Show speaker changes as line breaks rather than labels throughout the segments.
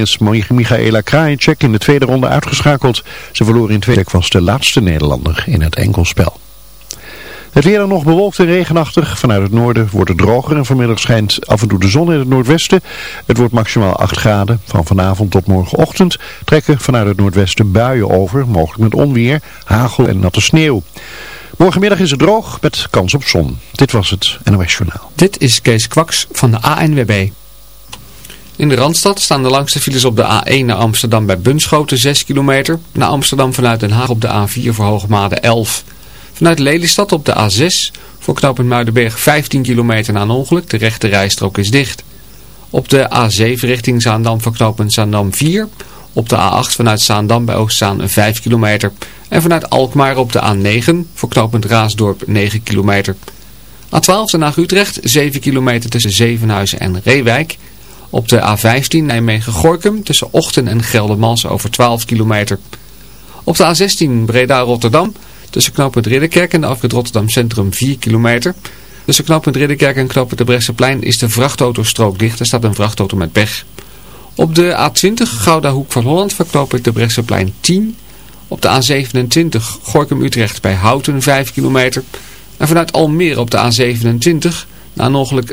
is Michaela Krajicek in de tweede ronde uitgeschakeld. Ze verloor in tweede was de laatste Nederlander in het enkelspel. Het weer dan nog bewolkt en regenachtig. Vanuit het noorden wordt het droger en vanmiddag schijnt af en toe de zon in het noordwesten. Het wordt maximaal 8 graden. Van vanavond tot morgenochtend trekken vanuit het noordwesten buien over, mogelijk met onweer, hagel en natte sneeuw. Morgenmiddag is het droog met kans op zon. Dit was het NOS Journaal.
Dit is Kees Kwaks van de ANWB. In de Randstad staan de langste files op de A1 naar Amsterdam bij Bunschoten 6 kilometer. Naar Amsterdam vanuit Den Haag op de A4 voor Hoogmade 11. Vanuit Lelystad op de A6 voor knooppunt Muidenberg 15 kilometer na een ongeluk. De rechte rijstrook is dicht. Op de A7 richting Zaandam voor knooppunt Zaandam 4. Op de A8 vanuit Zaandam bij Oostzaan 5 kilometer. En vanuit Alkmaar op de A9 voor knooppunt Raasdorp 9 kilometer. A12 Den Utrecht 7 kilometer tussen Zevenhuizen en Reewijk. Op de A15 Nijmegen-Gorkum tussen Ochten en Geldermals over 12 kilometer. Op de A16 Breda-Rotterdam tussen knooppunt Ridderkerk en de afrit Rotterdam Centrum 4 kilometer. Tussen knooppunt Ridderkerk en knooppunt de Bresseplein is de vrachtautostrook dicht. Er staat een vrachtauto met pech. Op de A20 Gouda Hoek van Holland verknoop de Bresseplein 10. Op de A27 Gorkum-Utrecht bij Houten 5 kilometer. En vanuit Almere op de A27 na een ongeluk...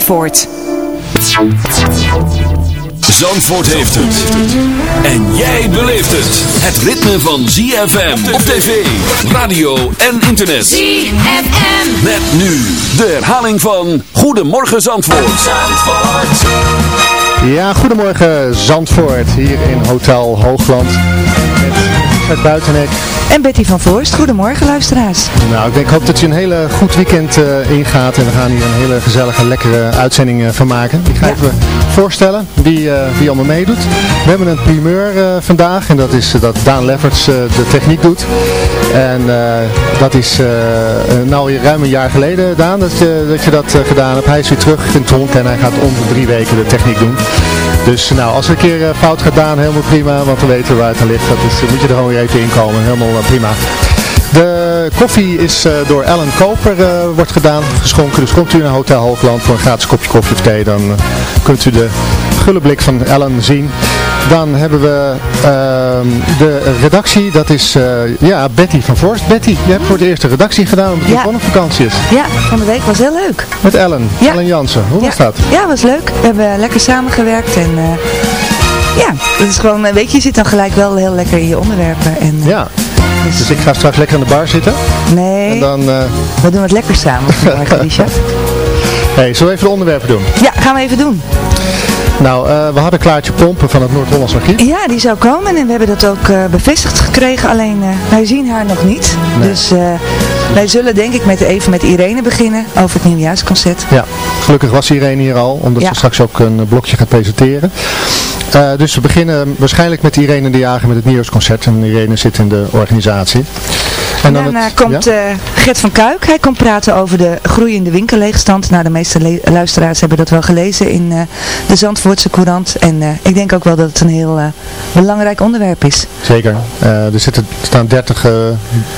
Zandvoort.
Zandvoort heeft het. En jij beleeft het. Het ritme van ZFM op tv, radio en internet.
ZFM.
Met nu de herhaling van Goedemorgen Zandvoort.
Zandvoort.
Ja, goedemorgen Zandvoort, hier in Hotel Hoogland. Met Richard Buitenhek.
En Betty van Voorst. Goedemorgen luisteraars.
Nou, ik denk, hoop dat je een hele goed weekend eh, ingaat. En we gaan hier een hele gezellige, lekkere uitzending eh, van maken. Ik ga
Ja.
even voorstellen wie, eh, wie allemaal meedoet. We hebben een primeur vandaag. En dat is dat Daan Lefferts de techniek doet. En dat is nou ruim een jaar geleden, Daan, dat je dat, je dat gedaan hebt. Hij is weer terug in Tonk en hij gaat om de drie weken de techniek doen. Dus nou, als er een keer eh, fout gaat helemaal prima. Want dan weten we waar het aan ligt. Dat is, moet je er gewoon weer even inkomen. Helemaal eh, prima. De koffie is eh, door Ellen Koper eh, wordt gedaan, geschonken. Dus komt u naar Hotel Hoogland voor een gratis kopje koffie of thee, dan eh, kunt u de gulle blik van Ellen zien. Dan hebben we ehm, de redactie, dat is eh, ja, Betty van Voorst. Betty, je hebt voor de eerste redactie gedaan omdat je
Ja.
op vakantie is.
Ja, van de week was heel leuk.
Met Ellen,
Ja.
Ellen Jansen. Hoe was
ja.
dat?
Ja, was leuk. We hebben lekker samengewerkt en eh, ja, het is gewoon, eh, weet je, je zit dan gelijk wel heel lekker in je onderwerpen. En,
Ja, dus ik ga straks lekker aan de bar zitten.
Nee,
En dan,
we doen het lekker samen Richard.
hey, zullen we even de onderwerpen doen?
Ja, gaan we even doen.
Nou, eh, we hadden Klaartje Pompen van het Noord-Hollands Archief.
Ja, die zou komen en we hebben dat ook eh, bevestigd gekregen, alleen eh, wij zien haar nog niet.
Nee.
Dus wij zullen denk ik met, even met Irene beginnen over het nieuwjaarsconcert.
Ja, gelukkig was Irene hier al, omdat
Ja.
ze straks ook een blokje gaat presenteren. Eh, dus we beginnen waarschijnlijk met Irene de Jager met het nieuwsconcert. En Irene zit in de organisatie.
En
dan
daarna
het-
komt
ja?
eh, Gert van Kuik. Hij komt praten over de groeiende winkelleegstand. Nou, de meeste luisteraars hebben dat wel gelezen in eh, de Zandvoortse Courant. En eh, ik denk ook wel dat het een heel eh, belangrijk onderwerp is.
Zeker. Eh, er zitten, er staan 30 eh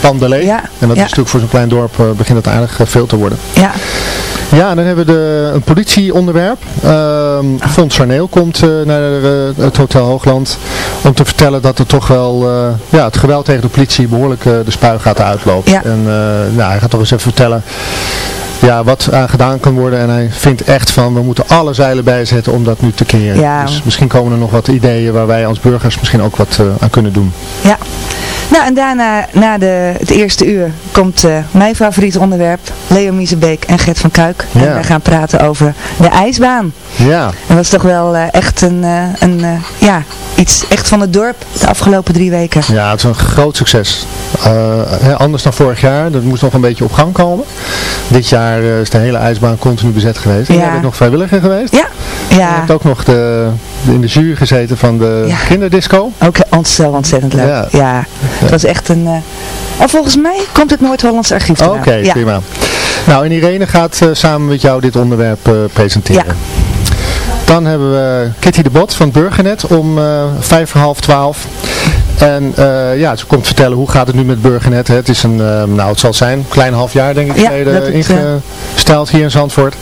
panden leeg.
Ja,
En dat
ja.
is natuurlijk voor zo'n klein dorp eh, begint dat aardig eh, veel te worden.
Ja,
Ja, dan hebben we de, een politieonderwerp. Ehm Fons Sarneel komt eh, naar eh, het Hotel Hoogland om te vertellen dat er toch wel eh, ja, het geweld tegen de politie behoorlijk eh, de spuigaten uitloopt.
Ja.
En nou, hij gaat toch eens even vertellen ja, wat aan gedaan kan worden. En hij vindt echt van, we moeten alle zeilen bijzetten om dat nu te keren.
Ja.
Dus misschien komen er nog wat ideeën waar wij als burgers misschien ook wat aan kunnen doen.
ja. Nou, en daarna, na de, het eerste uur, komt eh, mijn favoriete onderwerp. Leo Miezebeek en Gert van Kuik. En wij gaan praten over de ijsbaan.
Ja,
En dat is toch wel eh, echt een, eh, een ja, iets echt van het dorp de afgelopen drie weken.
Ja, het is een groot succes. Hè, anders dan vorig jaar, dat moest nog een beetje op gang komen. Dit jaar is de hele ijsbaan continu bezet geweest. En
Ja.
jij bent nog vrijwilliger geweest.
Ja,
Je
ja.
hebt ook nog de, de- in de jury gezeten van de
Ja.
kinderdisco.
Ook ont zo ontzettend leuk.
Ja.
Ja, het was echt een... eh, En volgens mij komt het Noord-Hollands archief
Oké, prima. Nou, en Irene gaat eh, samen met jou dit onderwerp eh, presenteren.
Ja.
Dan hebben we Kitty de Bot van Burgernet om eh, vijf voor half twaalf. En eh, ja, ze komt vertellen hoe gaat het nu met Burgernet. Het is een, eh, nou het zal zijn, een klein half jaar denk ik
Ja,
geleden ingesteld hier in Zandvoort.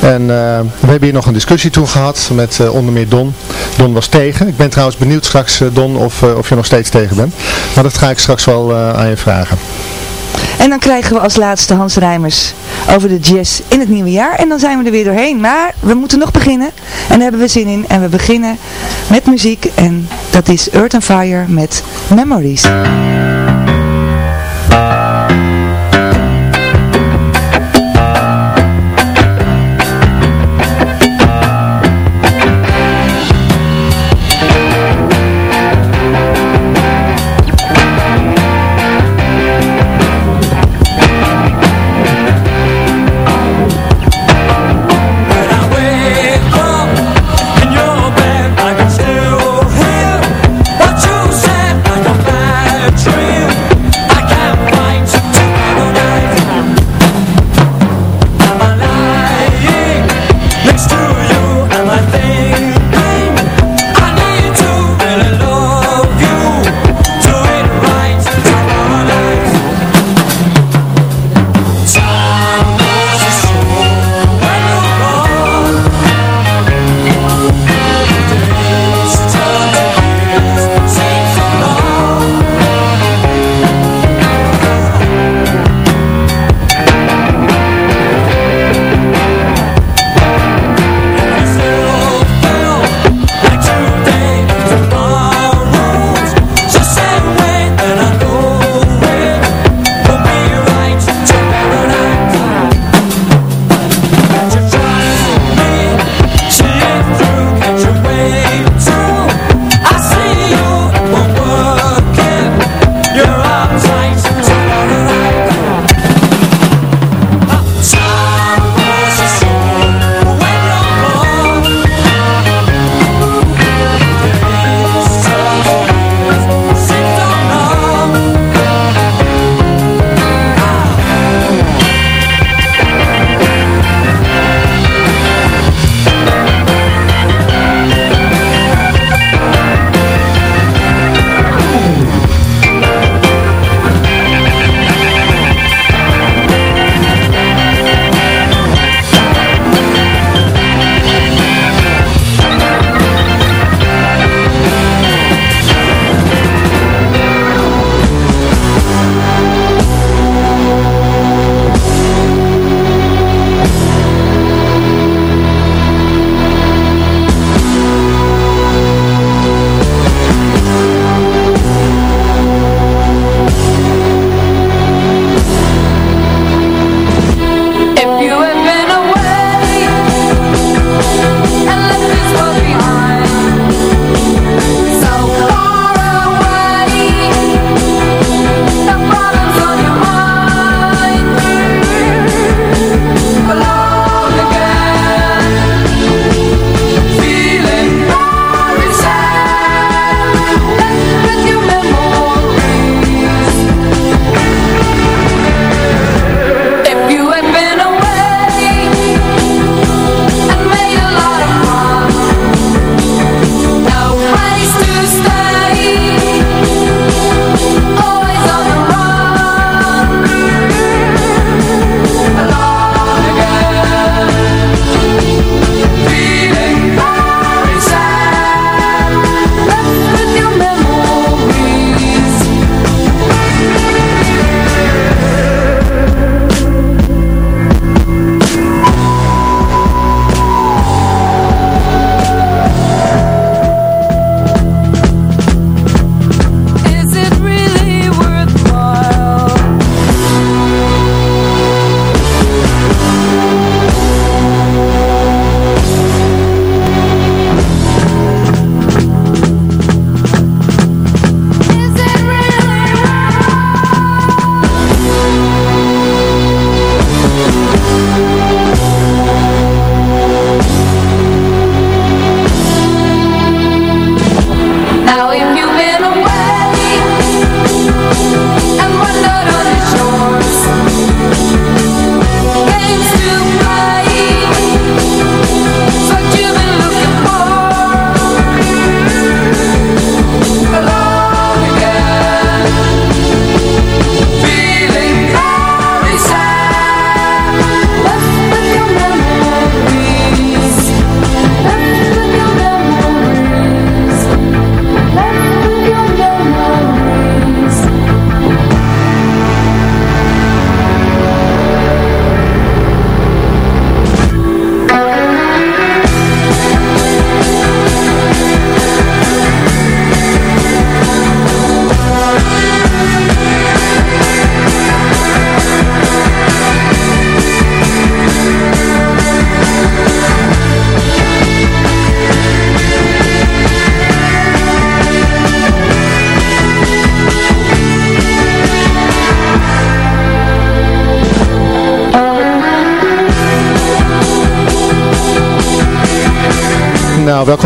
En eh, we hebben hier nog een discussie toen gehad met onder meer Don. Don was tegen. Ik ben trouwens benieuwd straks Don of, of je nog steeds tegen bent. Maar dat ga ik straks wel aan je vragen.
En dan krijgen we als laatste Hans Rijmers over de jazz in het nieuwe jaar. En dan zijn we er weer doorheen. Maar we moeten nog beginnen. En daar hebben we zin in. En we beginnen met muziek. En dat is Earth and Fire met Memories.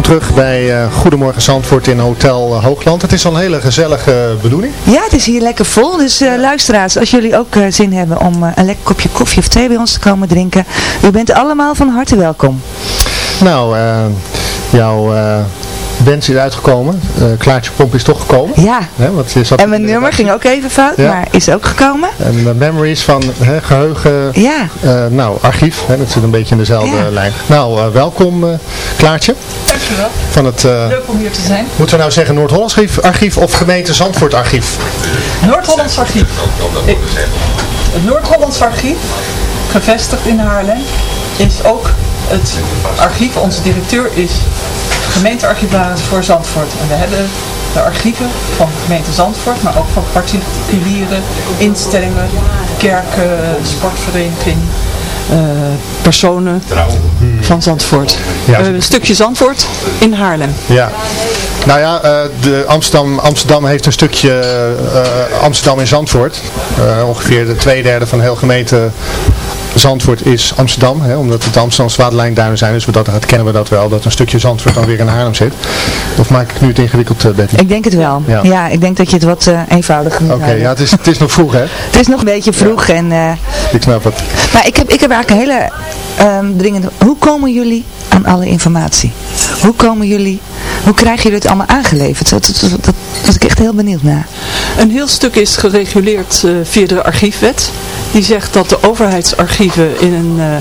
Terug bij eh, Goedemorgen Zandvoort in Hotel eh, Hoogland. Het is al een hele gezellige bedoeling.
Ja, het is hier lekker vol. Dus eh, luisteraars, als jullie ook eh, zin hebben om eh, een lekker kopje koffie of thee bij ons te komen drinken. U bent allemaal van harte welkom.
Nou, eh, jouw eh wens is uitgekomen. Eh, Klaartje Pomp is toch gekomen.
Ja.
Want je zat
En mijn nummer ging ook even fout,
Ja.
maar is ook gekomen.
En memories van geheugen,
Ja.
eh, nou, archief, dat zit een beetje in dezelfde
Ja.
lijn. Nou, eh, welkom eh, Klaartje.
Dankjewel.
Van het, eh,
Leuk om hier te zijn.
moeten we nou zeggen Noord-Hollands archief, of gemeente Zandvoort archief?
Noord-Hollands Archief. Het Noord-Hollands Archief, gevestigd in Haarlem, is ook het archief. Onze directeur is gemeentearchivaris voor Zandvoort. En we hebben de archieven van de gemeente Zandvoort, maar ook van particuliere instellingen, kerken, sportvereniging, eh, personen van Zandvoort.
Ja.
Eh, een stukje Zandvoort in Haarlem.
Ja. Nou ja, eh, de Amsterdam, Amsterdam heeft een stukje eh, Amsterdam in Zandvoort. Eh, ongeveer de twee derde van heel gemeente Zandvoort is Amsterdam. Hè, omdat het Amsterdamse waterlijnduinen zijn. Dus we dat, dat kennen we dat wel. Dat een stukje Zandvoort dan weer in Haarlem zit. Of maak ik nu het ingewikkeld, eh, Betty?
Ik denk het wel.
Ja.
Ja, ik denk dat je het wat eh, eenvoudiger moet
Oké, ja, het is, het is nog vroeg hè.
Het is nog een beetje vroeg en... eh,
Ik snap het.
Maar ik heb, ik heb eigenlijk een hele ehm, dringende... Hoe komen jullie aan alle informatie? Hoe komen jullie... Hoe krijgen jullie het allemaal aangeleverd? Dat, dat, dat, dat was ik echt heel benieuwd naar.
Een heel stuk is gereguleerd eh, via de archiefwet. Die zegt dat de overheidsarchieven in een eh,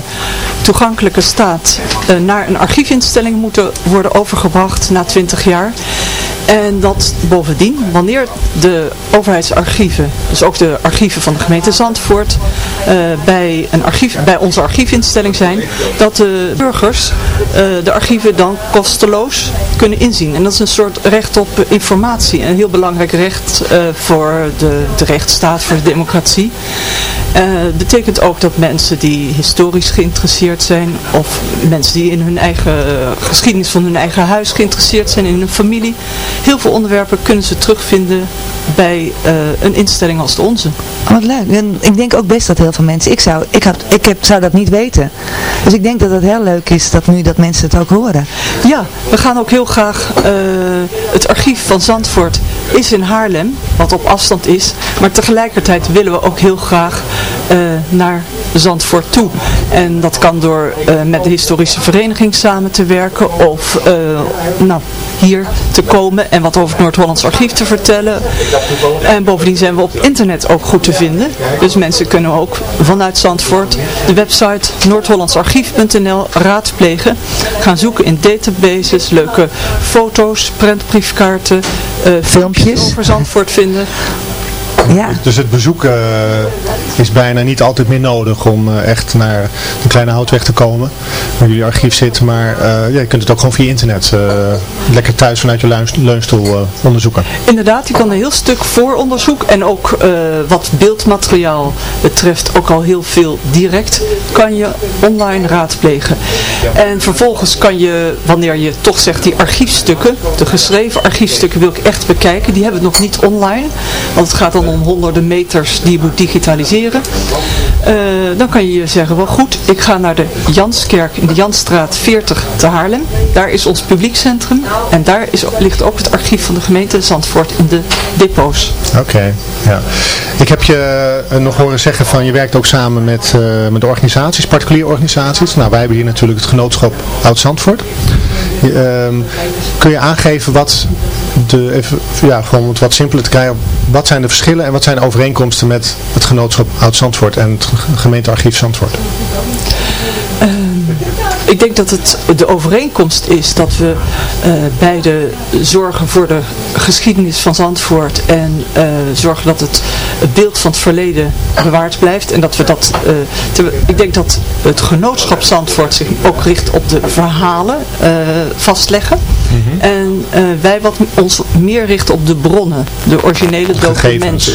toegankelijke staat eh, naar een archiefinstelling moeten worden overgebracht na 20 jaar. En dat bovendien, wanneer de overheidsarchieven, dus ook de archieven van de gemeente Zandvoort, eh, bij, een archief, bij onze archiefinstelling zijn, dat de burgers eh, de archieven dan kosteloos kunnen inzien. En dat is een soort recht op informatie. Een heel belangrijk recht eh, voor de, de rechtsstaat, voor de democratie. Het betekent ook dat mensen die historisch geïnteresseerd zijn, of mensen die in hun eigen geschiedenis van hun eigen huis geïnteresseerd zijn, in hun familie, heel veel onderwerpen kunnen ze terugvinden bij eh, een instelling als de onze.
Oh, wat leuk. En ik denk ook best dat heel veel mensen... Ik, zou, ik, had, ik heb, zou dat niet weten. Dus ik denk dat het heel leuk is dat nu dat mensen het ook horen.
Ja, we gaan ook heel graag, eh, het archief van Zandvoort is in Haarlem, wat op afstand is, maar tegelijkertijd willen we ook heel graag eh, naar Zandvoort toe. En dat kan door eh, met de historische vereniging samen te werken of eh, nou, hier te komen en wat over het Noord-Hollands archief te vertellen. En bovendien zijn we op internet ook goed te vinden. Dus mensen kunnen ook vanuit Zandvoort de website noordhollandsarchief.nl raadplegen. Gaan zoeken in databases, leuke foto's, prentbriefkaarten, filmpjes over Zandvoort vinden.
Ja.
Dus het bezoek eh, is bijna niet altijd meer nodig om eh, echt naar de kleine houtweg te komen. Waar jullie archief zit. Maar eh, ja, je kunt het ook gewoon via internet lekker thuis vanuit je leun- leunstoel onderzoeken.
Inderdaad, je kan een heel stuk vooronderzoek en ook wat beeldmateriaal betreft ook al heel veel direct kan je online raadplegen. En vervolgens kan je, wanneer je toch zegt die archiefstukken, de geschreven archiefstukken wil ik echt bekijken, die hebben we nog niet online, want het gaat dan om honderden meters die moet digitaliseren. Eh, dan kan je zeggen, wel goed, ik ga naar de Janskerk in de Jansstraat 40 te Haarlem. Daar is ons publiekcentrum en daar is, ligt ook het archief van de gemeente Zandvoort in de depots.
Oké, ja. Ik heb je eh, nog horen zeggen van je werkt ook samen met, eh, met organisaties, particuliere organisaties. Nou, wij hebben hier natuurlijk het genootschap Oud-Zandvoort. Ehm, kun je aangeven wat de, even, ja, gewoon wat simpeler te krijgen, wat zijn de verschillen en wat zijn de overeenkomsten met het genootschap Oud-Zandvoort en het gemeentearchief Zandvoort?
Ik denk dat het de overeenkomst is dat we eh, beide zorgen voor de geschiedenis van Zandvoort en eh, zorgen dat het, het beeld van het verleden bewaard blijft. En dat we dat, eh, te- ik denk dat het genootschap Zandvoort zich ook richt op de verhalen vastleggen. En eh, wij wat ons meer richten op de bronnen, de originele documenten.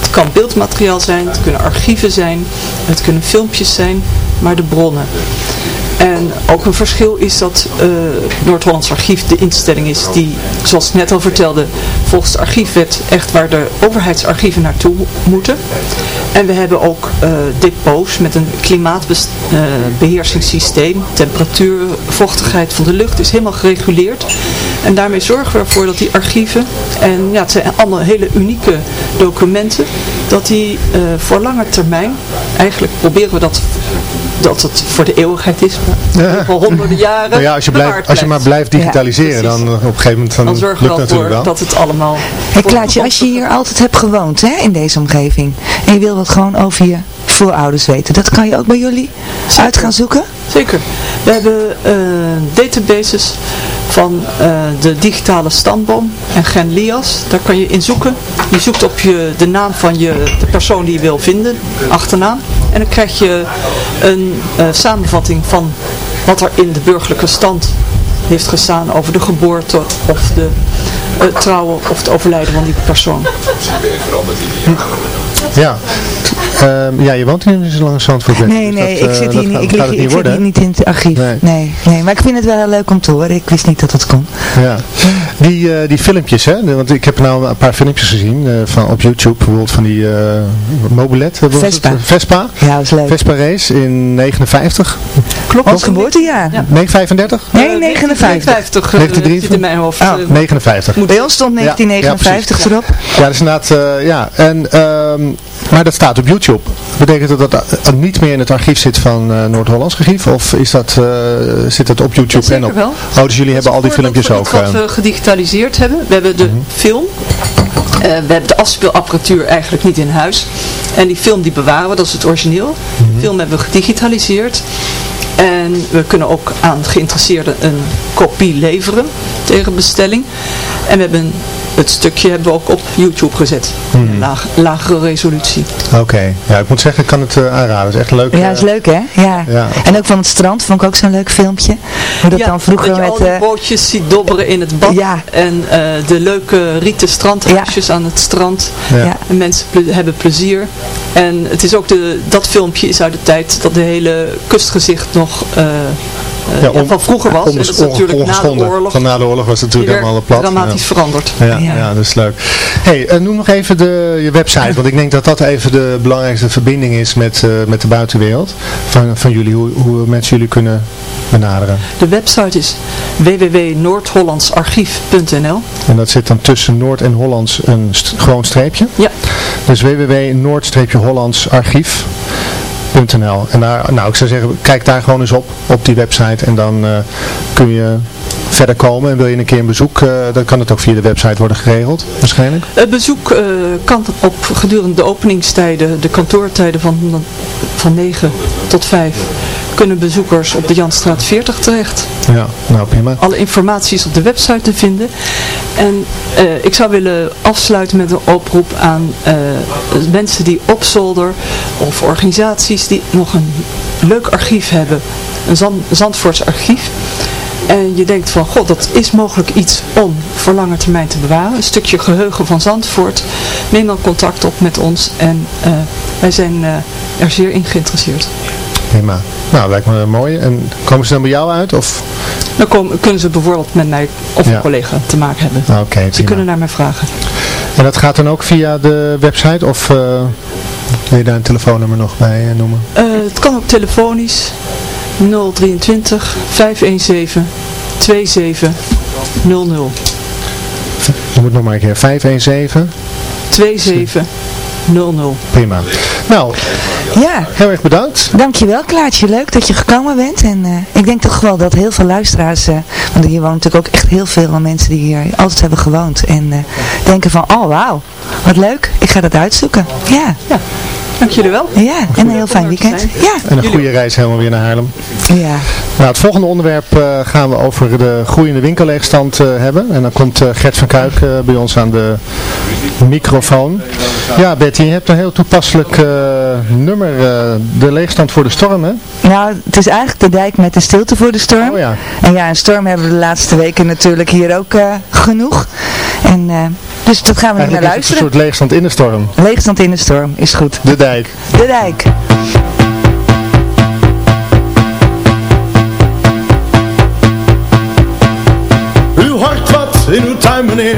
Het kan beeldmateriaal zijn, het kunnen archieven zijn, het kunnen filmpjes zijn, maar de bronnen. En ook een verschil is dat eh Noord-Hollands Archief de instelling is die, zoals ik net al vertelde, volgens de archiefwet echt waar de overheidsarchieven naartoe moeten. En we hebben ook eh, depots met een klimaatbeheersingssysteem. Temperatuur, vochtigheid van de lucht is helemaal gereguleerd. En daarmee zorgen we ervoor dat die archieven, en ja, het zijn allemaal hele unieke documenten, dat die eh, voor lange termijn, eigenlijk proberen we dat dat het voor de eeuwigheid is, maar voor honderden jaren
Nou ja, als je, blijft, als je maar blijft digitaliseren, dan op een gegeven moment dan,
dan zorgen we
lukt
er
natuurlijk
voor
wel.
dat het allemaal...
Hey Klaatje, als je hier altijd hebt gewoond, hè, in deze omgeving, en je wil wat gewoon over je voorouders weten, dat kan je ook bij jullie uit gaan zoeken?
Zeker. We hebben eh, databases van eh, de digitale stamboom en Gen Lias. Daar kan je in zoeken. Je zoekt op je, de naam van je, de persoon die je wil vinden, achternaam. En dan krijg je een eh, samenvatting van wat er in de burgerlijke stand heeft gestaan over de geboorte of de eh, trouwen of het overlijden van die persoon.
Ja. Ehm, ja, je woont hier niet zo lang in Zandvoort.
Nee, nee,
dat,
ik zit hier, niet,
gaat-
ik lig, ik
niet
zit
worden,
hier niet in het archief.
Nee.
Nee. nee, maar ik vind het wel heel leuk om te horen. Ik wist niet dat dat kon.
Ja. Die, eh, die filmpjes, hè? want ik heb nou een paar filmpjes gezien eh, van, op YouTube, bijvoorbeeld van die eh mobilet, het?
Vespa.
Vespa.
Ja, dat is leuk.
Vespa race in 59.
Klopt.
Ons geboortejaar.
Ja.
Nee, 35?
Nee, 59.
59 eh, zit in mijn hoofd.
Ah,
Eh,
59.
Bij ons stond
Ja,
1959
ja,
erop.
Ja, dat is inderdaad, eh, ja. En, ehm, maar dat staat op YouTube. Betekent dat dat niet meer in het archief zit van eh, Noord-Hollands archief? Of is dat, eh, zit het op YouTube en op...
wel.
Oh, dus jullie hebben al die filmpjes ook. Eh,
hebben. We hebben de film. Eh, we hebben de afspeelapparatuur eigenlijk niet in huis. En die film die bewaren we, dat is het origineel. De film hebben we gedigitaliseerd. En we kunnen ook aan geïnteresseerden een kopie leveren tegen bestelling. En we hebben het stukje hebben we ook op YouTube gezet. Laag, lagere resolutie.
Oké, ja, ik moet zeggen, ik kan het eh, aanraden. Het is echt leuk.
Ja, dat is leuk hè? Ja.
Ja.
En ook van het strand vond ik ook zo'n leuk filmpje. Hoe dat
ja,
dan vroeger
dat je
met...
al die
eh,
bootjes ziet dobberen in het bad.
Ja.
En eh, de leuke rieten strandhuisjes aan het strand.
Ja.
Ja.
En mensen ple- hebben plezier. En het is ook de, dat filmpje is uit de tijd dat de hele kustgezicht nog eh, eh, ja,
on-
van vroeger was.
Onges-
natuurlijk na de oorlog
Van na de oorlog was het natuurlijk helemaal plat.
dramatisch
ja.
veranderd.
Ja,
Ja.
dat is leuk. hey, eh, noem nog even de, je website, want ik denk dat dat even de belangrijkste verbinding is met, eh, met de buitenwereld. Van, van jullie, hoe, hoe mensen jullie kunnen benaderen.
De website is www.noordhollandsarchief.nl
En dat zit dan tussen Noord en Hollands een st- gewoon streepje.
Ja,
Dus www.noord-hollandsarchief.nl En daar, nou ik zou zeggen, kijk daar gewoon eens op, op die website. En dan eh, kun je verder komen. En wil je een keer een bezoek, eh, dan kan het ook via de website worden geregeld, waarschijnlijk.
Het bezoek eh, kan op gedurende de openingstijden, de kantoortijden van, van 9 tot 5, kunnen bezoekers op de Janstraat 40 terecht.
Ja, nou prima.
Alle informatie is op de website te vinden. En eh, ik zou willen afsluiten met een oproep aan eh, mensen die op zolder of organisaties die nog een leuk archief hebben. Een Zand Zandvoorts archief. En je denkt van, god, dat is mogelijk iets om voor lange termijn te bewaren. Een stukje geheugen van Zandvoort. Neem dan contact op met ons en eh, wij zijn er zeer in geïnteresseerd.
Prima. Nou, lijkt me mooi. En komen ze dan bij jou uit? Of?
Dan komen, kunnen ze bijvoorbeeld met mij of
Ja.
een collega te maken hebben.
Oké,
Ze kunnen naar mij vragen.
En dat gaat dan ook via de website? Of eh, wil je daar een telefoonnummer nog bij eh, noemen?
Eh, het kan ook telefonisch 023 517 2700
Je moet nog maar een keer 517.
2700.
Prima. Nou,
Ja,
heel erg bedankt.
dankjewel Klaartje. Leuk dat je gekomen bent. En eh, ik denk toch wel dat heel veel luisteraars, eh, want hier wonen natuurlijk ook echt heel veel mensen die hier altijd hebben gewoond. En eh, denken van, oh wauw, wat leuk. Ik ga dat uitzoeken. Ja,
Ja, dank jullie wel.
ja. En een heel fijn weekend. Ja,
En een goede reis helemaal weer naar Haarlem.
ja.
Nou, het volgende onderwerp eh, gaan we over de groeiende winkelleegstand eh, hebben. En dan komt eh, Gert van Kuik eh, bij ons aan de microfoon. Ja, Betty, je hebt een heel toepasselijk eh, nummer. de leegstand voor de storm, hè?
Nou, het is eigenlijk de dijk met de stilte voor de storm.
Oh ja.
En ja, een storm hebben we de laatste weken natuurlijk hier ook eh, genoeg. En, eh, dus dat gaan we nu naar
is het een
luisteren.
soort leegstand in de storm.
Leegstand in de storm, is goed.
De dijk.
De dijk.
U hoort wat in uw tuin, meneer.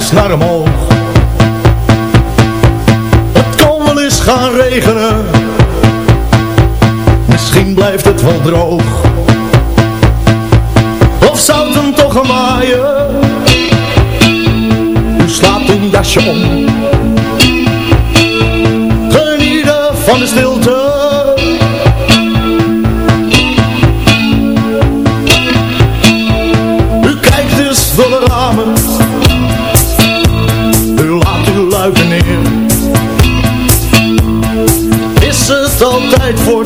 wijst naar omhoog. Het kan wel eens gaan regenen, misschien blijft het wel droog. Of zou hem toch gaan waaien? U slaat een jasje om. Genieten van de stilte. U kijkt dus door de ramen. U laat uw luiken neer. Is het altijd voor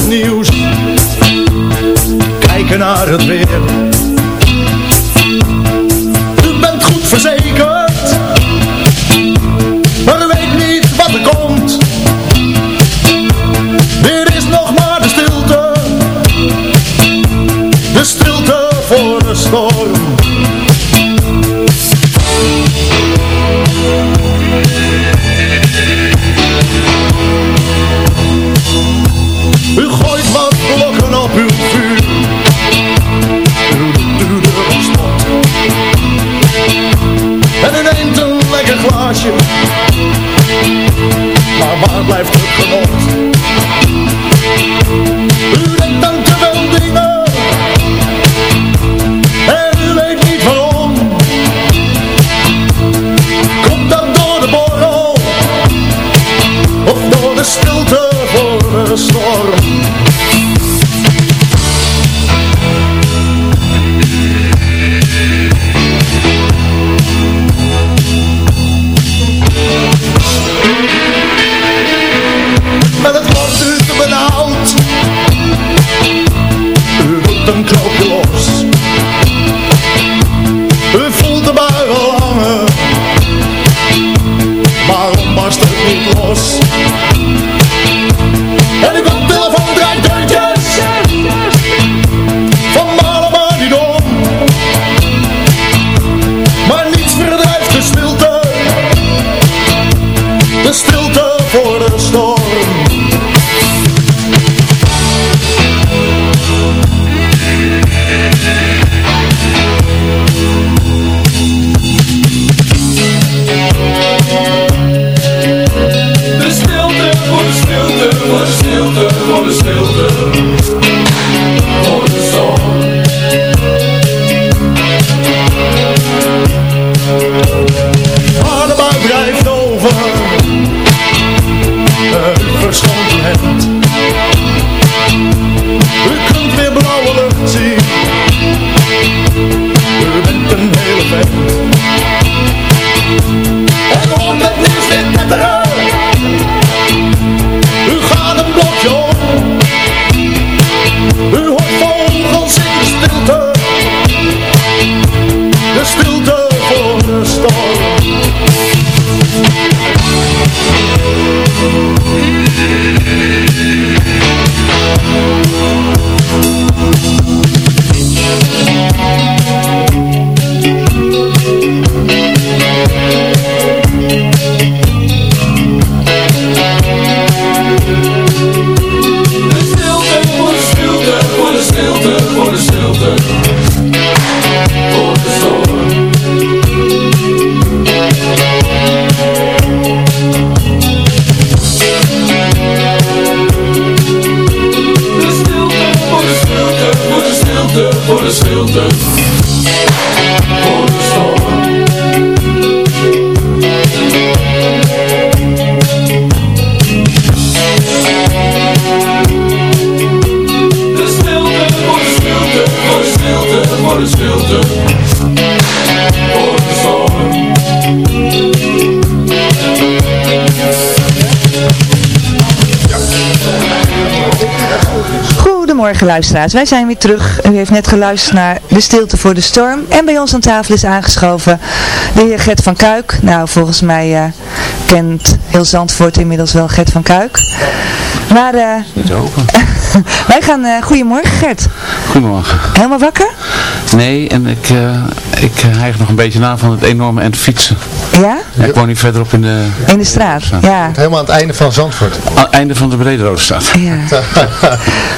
stilte, voor de stilte. Voor de storm.
Goedemorgen luisteraars, wij zijn weer terug. U heeft net geluisterd naar De Stilte voor de Storm. En bij ons aan tafel is aangeschoven de heer Gert van Kuik. Nou, volgens mij eh, kent heel Zandvoort inmiddels wel Gert van Kuik. Maar eh, wij gaan... eh goedemorgen Gert.
Goedemorgen.
Helemaal wakker?
Nee, en ik, eh, ik eh, hijg nog een beetje na van het enorme en fietsen.
Ja?
Ja, ik woon hier verderop in de...
In de straat, ja.
Helemaal aan het einde van Zandvoort.
Aan het einde van de Brederoodstraat.
Ja.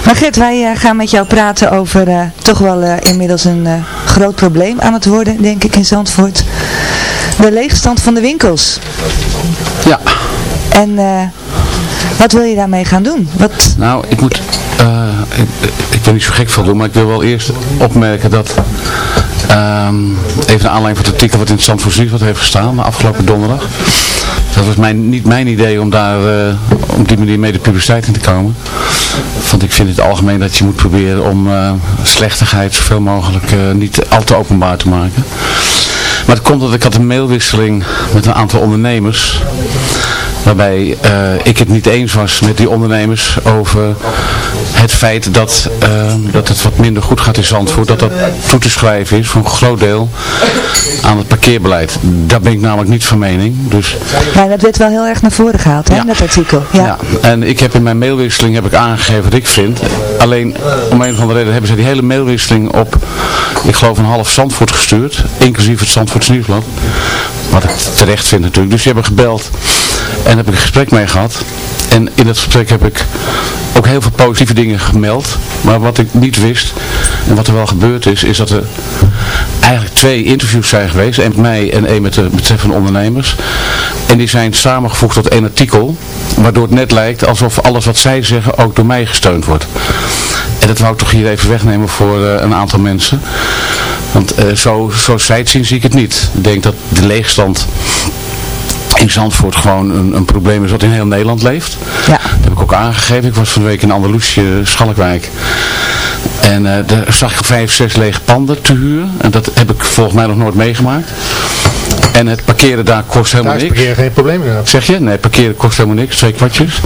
Maar Gert, wij gaan met jou praten over eh, toch wel eh, inmiddels een eh, groot probleem aan het worden, denk ik, in Zandvoort. De de leegstand van de winkels.
Ja.
En eh, wat wil je daarmee gaan doen? Wat...
Nou, ik moet, eh, ik, ik niet zo gek veel doen, maar ik wil wel eerst opmerken dat, ehm, even naar aanleiding van het artikel wat in het Zandvoort wat heeft gestaan, afgelopen donderdag. Dat was mijn, niet mijn idee om daar uh, op die manier mee de publiciteit in te komen. Want ik vind het algemeen dat je moet proberen om uh, slechtigheid zoveel mogelijk niet al te openbaar te maken. Maar het komt dat ik had een mailwisseling met een aantal ondernemers. Waarbij uh, ik het niet eens was met die ondernemers over het feit dat, uh, dat het wat minder goed gaat in Zandvoort. Dat dat toe te schrijven is voor een groot deel aan het parkeerbeleid. Daar ben ik namelijk niet van mening. Dus...
Ja, dat werd wel heel erg naar voren gehaald, hè, ja. dat artikel. Ja.
ja, en ik heb in mijn mailwisseling heb ik aangegeven wat ik vind. Alleen om een of andere reden hebben ze die hele mailwisseling op, ik geloof een half Zandvoort gestuurd. Inclusief het Zandvoorts Nieuwsblad. Wat ik terecht vind natuurlijk. Dus die hebben gebeld en heb ik een gesprek mee gehad. En in dat gesprek heb ik ook heel veel positieve dingen gemeld. Maar wat ik niet wist, en wat er wel gebeurd is, is dat er eigenlijk twee interviews zijn geweest. Een met mij en één met de betreffende ondernemers. En die zijn samengevoegd tot één artikel. Waardoor het net lijkt alsof alles wat zij zeggen ook door mij gesteund wordt. En dat wou ik toch hier even wegnemen voor uh, een aantal mensen. Want uh, zo, zo zij het zien zie ik het niet. Ik denk dat de leegstand in Zandvoort gewoon een, een, probleem is wat in heel Nederland leeft.
Ja.
Dat heb ik ook aangegeven. Ik was van de week in Andalusië, Schalkwijk. En uh, daar zag ik vijf, zes lege panden te huren. En dat heb ik volgens mij nog nooit meegemaakt. En het parkeren daar kost helemaal
daar is
niks.
parkeren geen probleem inderdaad.
Zeg je? Nee, parkeren kost helemaal niks. Twee kwartjes.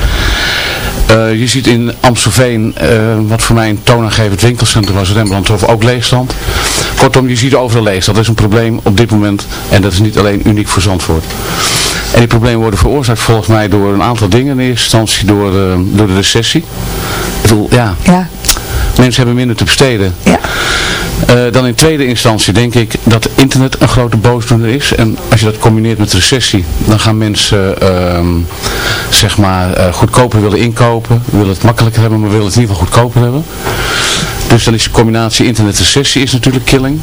Uh, je ziet in Amstelveen, uh, wat voor mij een toonaangevend winkelcentrum was, Rembrandthof, ook leegstand. Kortom, je ziet overal leegstand. Dat is een probleem op dit moment. En dat is niet alleen uniek voor Zandvoort. En die problemen worden veroorzaakt volgens mij door een aantal dingen. In eerste instantie door, uh, door de recessie. Ik bedoel, ja.
ja.
Mensen hebben minder te besteden.
Ja.
Uh, dan in tweede instantie denk ik dat internet een grote boosdoener is. En als je dat combineert met recessie, dan gaan mensen uh, zeg maar uh, goedkoper willen inkopen. Willen het makkelijker hebben, maar willen het in ieder geval goedkoper hebben. Dus dan is de combinatie internet-recessie is natuurlijk killing.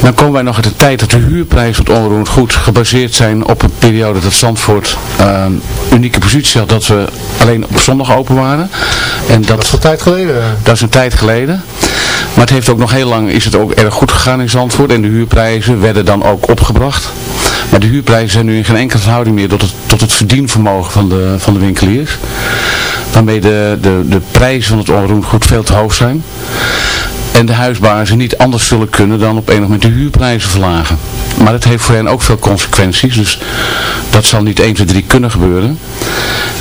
Dan komen wij nog uit de tijd dat de huurprijzen van het onroerend goed gebaseerd zijn op een periode dat Zandvoort uh, unieke positie had dat we alleen op zondag open waren. En dat,
dat is een tijd geleden.
Dat is een tijd geleden. Maar het heeft ook nog heel lang, is het ook erg goed gegaan in Zandvoort en de huurprijzen werden dan ook opgebracht. Maar de huurprijzen zijn nu in geen enkele verhouding meer tot het, tot het verdienvermogen van de, van de winkeliers. Waarmee de, de, de prijzen van het onroerend goed veel te hoog zijn. En de huisbazen niet anders zullen kunnen dan op enig moment de huurprijzen verlagen. Maar dat heeft voor hen ook veel consequenties. Dus dat zal niet 1, 2, 3 kunnen gebeuren.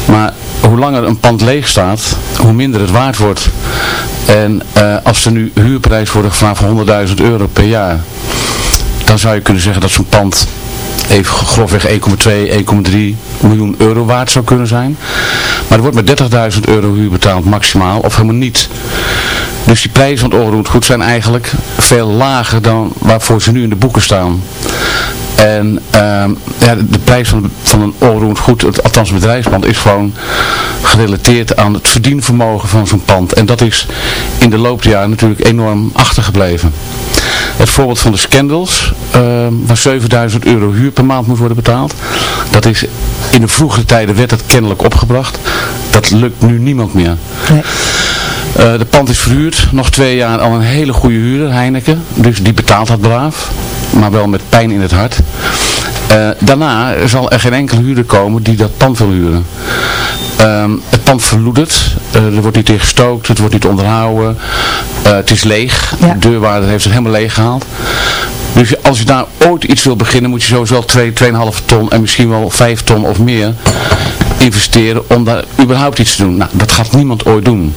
Maar hoe langer een pand leeg staat, hoe minder het waard wordt. En uh, als er nu huurprijs worden gevraagd van 100.000 euro per jaar. Dan zou je kunnen zeggen dat zo'n pand even grofweg 1,2, 1,3 miljoen euro waard zou kunnen zijn. Maar er wordt met 30.000 euro huur betaald maximaal of helemaal niet. Dus die prijzen van het onroerend goed zijn eigenlijk veel lager dan waarvoor ze nu in de boeken staan. En uh, ja, de prijs van, van een onroerend goed, althans een bedrijfspand, is gewoon gerelateerd aan het verdienvermogen van zo'n pand. En dat is in de loop der jaren natuurlijk enorm achtergebleven. Het voorbeeld van de Scandals, uh, waar 7000 euro huur per maand moet worden betaald. Dat is in de vroegere tijden werd dat kennelijk opgebracht. Dat lukt nu niemand meer.
Nee.
Uh, de pand is verhuurd, nog twee jaar al een hele goede huurder, Heineken. Dus die betaalt dat braaf, maar wel met pijn in het hart. Uh, daarna zal er geen enkele huurder komen die dat pand wil huren. Uh, het pand verloedert, uh, er wordt niet in gestookt, het wordt niet onderhouden, het is leeg, ja. de deurwaarder heeft het helemaal leeg gehaald. Dus als je daar ooit iets wil beginnen, moet je sowieso 2, 2,5 ton en misschien wel 5 ton of meer investeren om daar überhaupt iets te doen. Nou, dat gaat niemand ooit doen.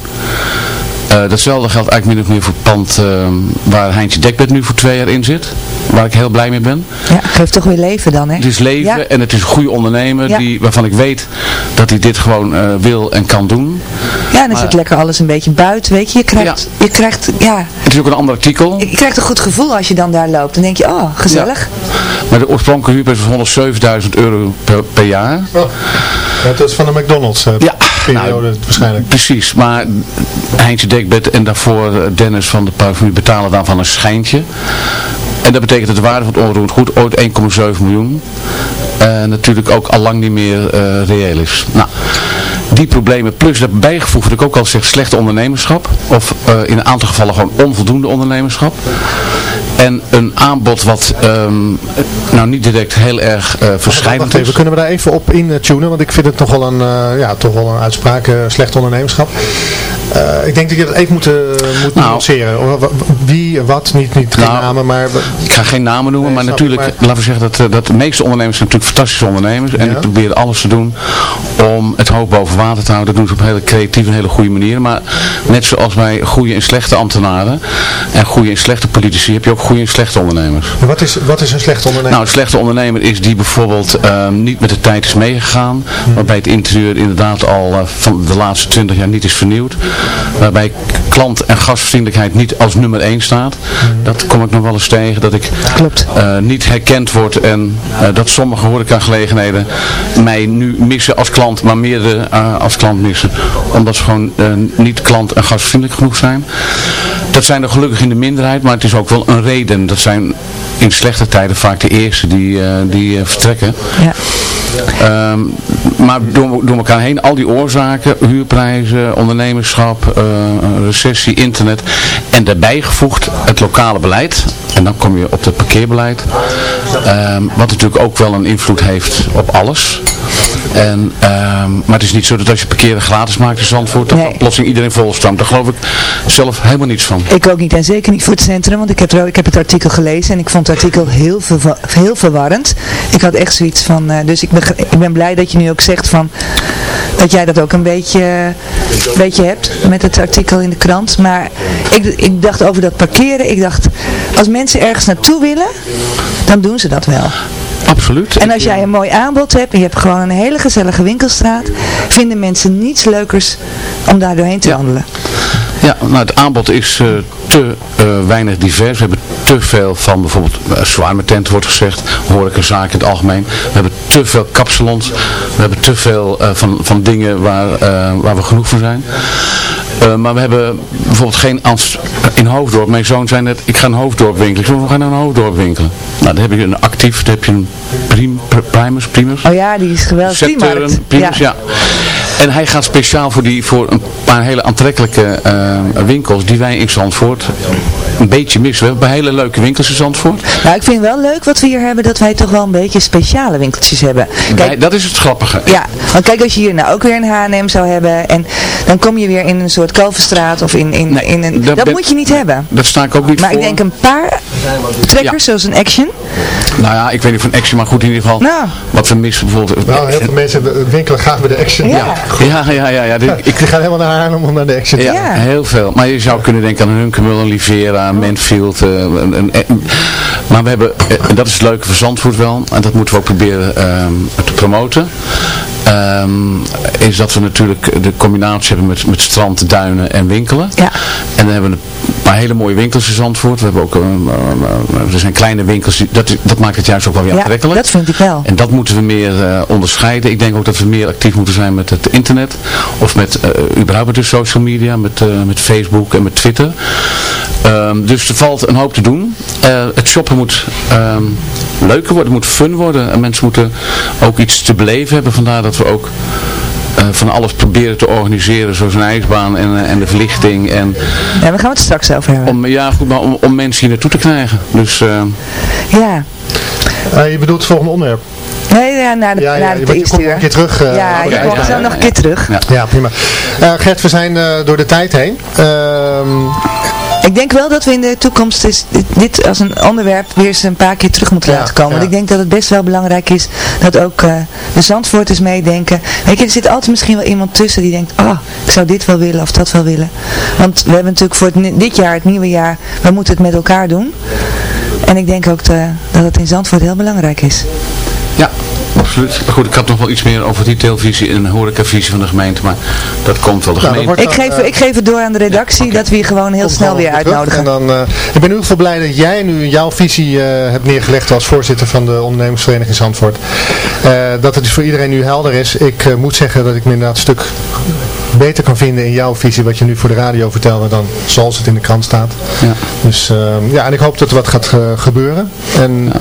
Uh, datzelfde geldt eigenlijk min of meer voor het pand uh, waar Heintje Dekbed nu voor twee jaar in zit. Waar ik heel blij mee ben.
Ja, geeft toch weer leven dan, hè?
Het is leven ja. en het is een goede ondernemer ja. die, waarvan ik weet dat hij dit gewoon uh, wil en kan doen.
Ja, en dan zit lekker alles een beetje buiten, weet je. Je krijgt, ja. je krijgt, ja...
Het is ook een ander artikel.
Je, krijgt een goed gevoel als je dan daar loopt. Dan denk je, oh, gezellig.
Maar de oorspronkelijke huur is 107.000 euro per, per jaar.
Oh. Ja, dat is van de McDonald's uh,
ja.
Periode nou, waarschijnlijk.
Precies, maar Heintje Dekbed en daarvoor Dennis van de Parfum betalen dan van een schijntje. En dat betekent dat de waarde van het onroerend goed ooit 1,7 miljoen eh, natuurlijk ook al lang niet meer eh, reëel is. Nou, die problemen plus daarbij gevoegd wat ik ook al zeg slechte ondernemerschap of eh, in een aantal gevallen gewoon onvoldoende ondernemerschap. En een aanbod wat ehm, nou niet direct heel erg uh, verschillend
Wacht even, kunnen we daar even op in tunen? Want ik vind het toch wel een, uh, ja, toch wel een uitspraak, uh, slecht ondernemerschap. ik denk dat je dat even moet, moet nou, nuanceren. Wie, wat, niet, niet geen
nou,
namen, maar...
Ik ga geen namen noemen, nee, maar natuurlijk, maar... laten we zeggen dat, dat de meeste ondernemers zijn natuurlijk fantastische ondernemers. En ja. die proberen alles te doen om het hoofd boven water te houden. Dat doen ze op een hele creatieve en hele goede manier. Maar net zoals bij goede en slechte ambtenaren en goede en slechte politici heb je ook goede en slechte ondernemers.
Maar wat is, wat is een slechte ondernemer?
Nou, een slechte ondernemer is die bijvoorbeeld uh, niet met de tijd is meegegaan. Hmm. Waarbij het interieur inderdaad al uh, van de laatste 20 jaar niet is vernieuwd. Waarbij klant- en gastvriendelijkheid niet als nummer 1 staat. Hmm. Dat kom ik nog wel eens tegen. Dat ik uh, niet herkend word en dat sommige horecagelegenheden mij nu missen als klant, maar meerdere als klant missen. Omdat ze gewoon niet klant- en gastvriendelijk genoeg zijn. Dat zijn er gelukkig in de minderheid, maar het is ook wel een reden. Dat zijn in slechte tijden vaak de eerste die, uh, die uh, vertrekken.
Ja.
Um, maar door, door elkaar heen, al die oorzaken, huurprijzen, ondernemerschap, uh, recessie, internet. En daarbij gevoegd het lokale beleid. En dan kom je op het parkeerbeleid. Um, wat natuurlijk ook wel een invloed heeft op alles. En, um, maar het is niet zo dat als je parkeren gratis maakt in Zandvoort, dat nee. plotseling iedereen volstroomt. Daar geloof ik zelf helemaal niets van.
Ik ook niet en zeker niet voor het centrum, want ik heb, er, ik heb het artikel gelezen en ik vond het artikel heel, heel verwarrend. Ik had echt zoiets van, uh, dus ik ben, ik ben blij dat je nu ook zegt van, dat jij dat ook een beetje, beetje hebt met het artikel in de krant. Maar ik, ik dacht over dat parkeren, ik dacht, als mensen ergens naartoe willen, dan doen ze dat wel.
Absoluut.
En als jij een mooi aanbod hebt en je hebt gewoon een hele gezellige winkelstraat, vinden mensen niets leukers om daar doorheen te
ja.
wandelen.
Ja, nou het aanbod is uh, te uh, weinig divers. We hebben te veel van bijvoorbeeld uh, zwaarmetenten wordt gezegd, horecazaken in het algemeen. We hebben te veel kapsalons. We hebben te veel van, van dingen waar, waar we genoeg van zijn. Uh, maar we hebben bijvoorbeeld geen in Hoofddorp. Mijn zoon zei net, ik ga een Hoofddorp winkelen. Ik zei, we gaan naar een Hoofddorp winkelen. Nou, dan heb je een actief, dan heb je een prim, primus, primus.
Oh ja, die is geweldig.
Primus, primus, ja. ja. En hij gaat speciaal voor, die, voor een paar hele aantrekkelijke uh, winkels die wij in Zandvoort een beetje missen. We hebben hele leuke winkels in Zandvoort.
Nou, ik vind wel leuk wat we hier hebben, dat wij toch wel een beetje speciale winkeltjes hebben.
Kijk, wij, dat is het grappige.
Ja, want kijk, als je hier nou ook weer een H&M zou hebben en dan kom je weer in een soort Kalverstraat of in, in,
nee,
in een... Dat, dat moet je niet hebben.
Dat sta ik ook niet
maar
voor.
Maar ik denk een paar trekkers, ja. zoals een Action.
Nou ja, ik weet niet van Action, maar goed in ieder geval.
Nou.
Wat we missen bijvoorbeeld.
Nou, heel veel mensen winkelen graag bij de Action.
Ja,
ja, ja. ja, ja, ja.
Ik, ik ga helemaal naar Haarlem om naar de Action.
Ja, ja, heel veel. Maar je zou kunnen denken aan Hunkemul, Livera, Manfield. Uh, een, een, een, maar we hebben, en dat is het leuke van Zandvoort wel, en dat moeten we ook proberen um, te promoten. Um, is dat we natuurlijk de combinatie hebben met, met strand, duinen en winkelen.
Ja.
En dan hebben we een paar hele mooie winkels in Zandvoort. We hebben ook, uh, uh, er zijn kleine winkels, die, dat, dat maakt het juist ook wel weer
ja,
aantrekkelijk.
dat vind ik wel.
En dat moeten we meer uh, onderscheiden. Ik denk ook dat we meer actief moeten zijn met het internet. Of met, uh, überhaupt met de social media, met, uh, met Facebook en met Twitter. Um, dus er valt een hoop te doen. Uh, het shoppen moet um, leuker worden, moet fun worden. En mensen moeten ook iets te beleven hebben. Vandaar dat we ook uh, van alles proberen te organiseren. Zoals een ijsbaan en, uh, en de verlichting. En
ja, we gaan het straks over hebben.
Om, ja, goed, maar om, om mensen hier naartoe te krijgen. Dus, uh,
ja.
je bedoelt het volgende onderwerp?
Nee, ja, naar de,
ja, ja,
naar de
je, je komt nog een keer terug. Uh,
ja, je komt zo nog een keer terug.
Ja, ja prima. Uh, Gert, we zijn uh, door de tijd heen.
Ik denk wel dat we in de toekomst is, dit, als een onderwerp weer eens een paar keer terug moeten ja, laten komen. Ja. Want ik denk dat het best wel belangrijk is dat ook uh, de Zandvoorters meedenken. Weet je, er zit altijd misschien wel iemand tussen die denkt, ah, oh, ik zou dit wel willen of dat wel willen. Want we hebben natuurlijk voor het, dit jaar, het nieuwe jaar, we moeten het met elkaar doen. En ik denk ook dat het in Zandvoort heel belangrijk is.
Absoluut. Maar goed, ik had nog wel iets meer over die televisie en horecavisie van de gemeente, maar dat komt wel de
nou,
gemeente.
Ik geef, ik geef het door aan de redactie, ja, okay. dat we je gewoon heel snel weer uitnodigen.
En dan, uh, ik ben in ieder geval blij dat jij nu jouw visie uh, hebt neergelegd als voorzitter van de ondernemersvereniging Zandvoort. dat het dus voor iedereen nu helder is. Ik moet zeggen dat ik me inderdaad een stuk beter kan vinden in jouw visie wat je nu voor de radio vertelde dan zoals het in de krant staat.
Ja.
Dus ehm, ja, en ik hoop dat er wat gaat eh, gebeuren. En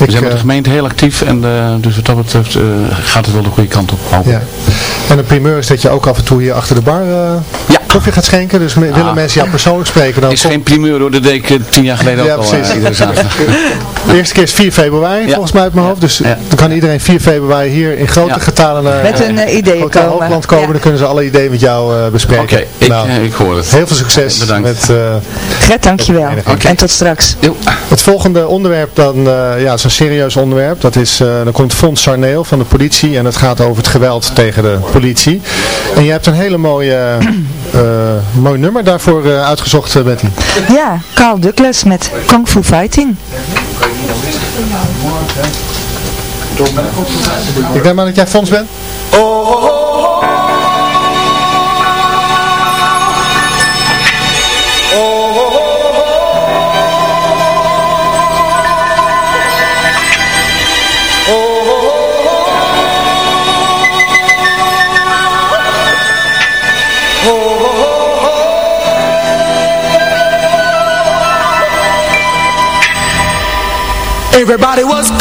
We
ik,
zijn met
eh,
de gemeente heel actief en eh, dus wat dat betreft eh, gaat het wel de goede kant op.
Ja. En een primeur is dat je ook af en toe hier achter de bar koffie gaat schenken. Dus willen
Ah.
mensen jou persoonlijk spreken, dan
is
kom-
geen primeur hoor, dat deed ik eh, tien jaar geleden
Ja,
ook al
precies.
eh, iedere zaterdag.
De eerste keer is 4 februari
Ja.
volgens mij uit mijn hoofd. Dus dan kan iedereen 4 februari hier in grote
Ja.
getalen naar
Met hun, eh, ideeën
Hotel
komen.
Hoogland komen.
Ja.
Dan kunnen ze alle ideeën met jou eh, bespreken.
Oké, ik,
Nou,
ik hoor het.
heel veel succes
Bedankt.
met... eh,
Gert, dankjewel. En tot straks.
Jo.
Het volgende onderwerp dan, eh, ja, is een serieus onderwerp. Dat is, eh, dan komt Fons Sarneel van de politie en het gaat over het geweld tegen de politie. En je hebt een hele mooie, mooi nummer daarvoor eh, uitgezocht, eh, Betty.
Ja, Carl Douglas met Kung Fu Fighting.
Ik neem aan dat jij Fons bent?
Everybody was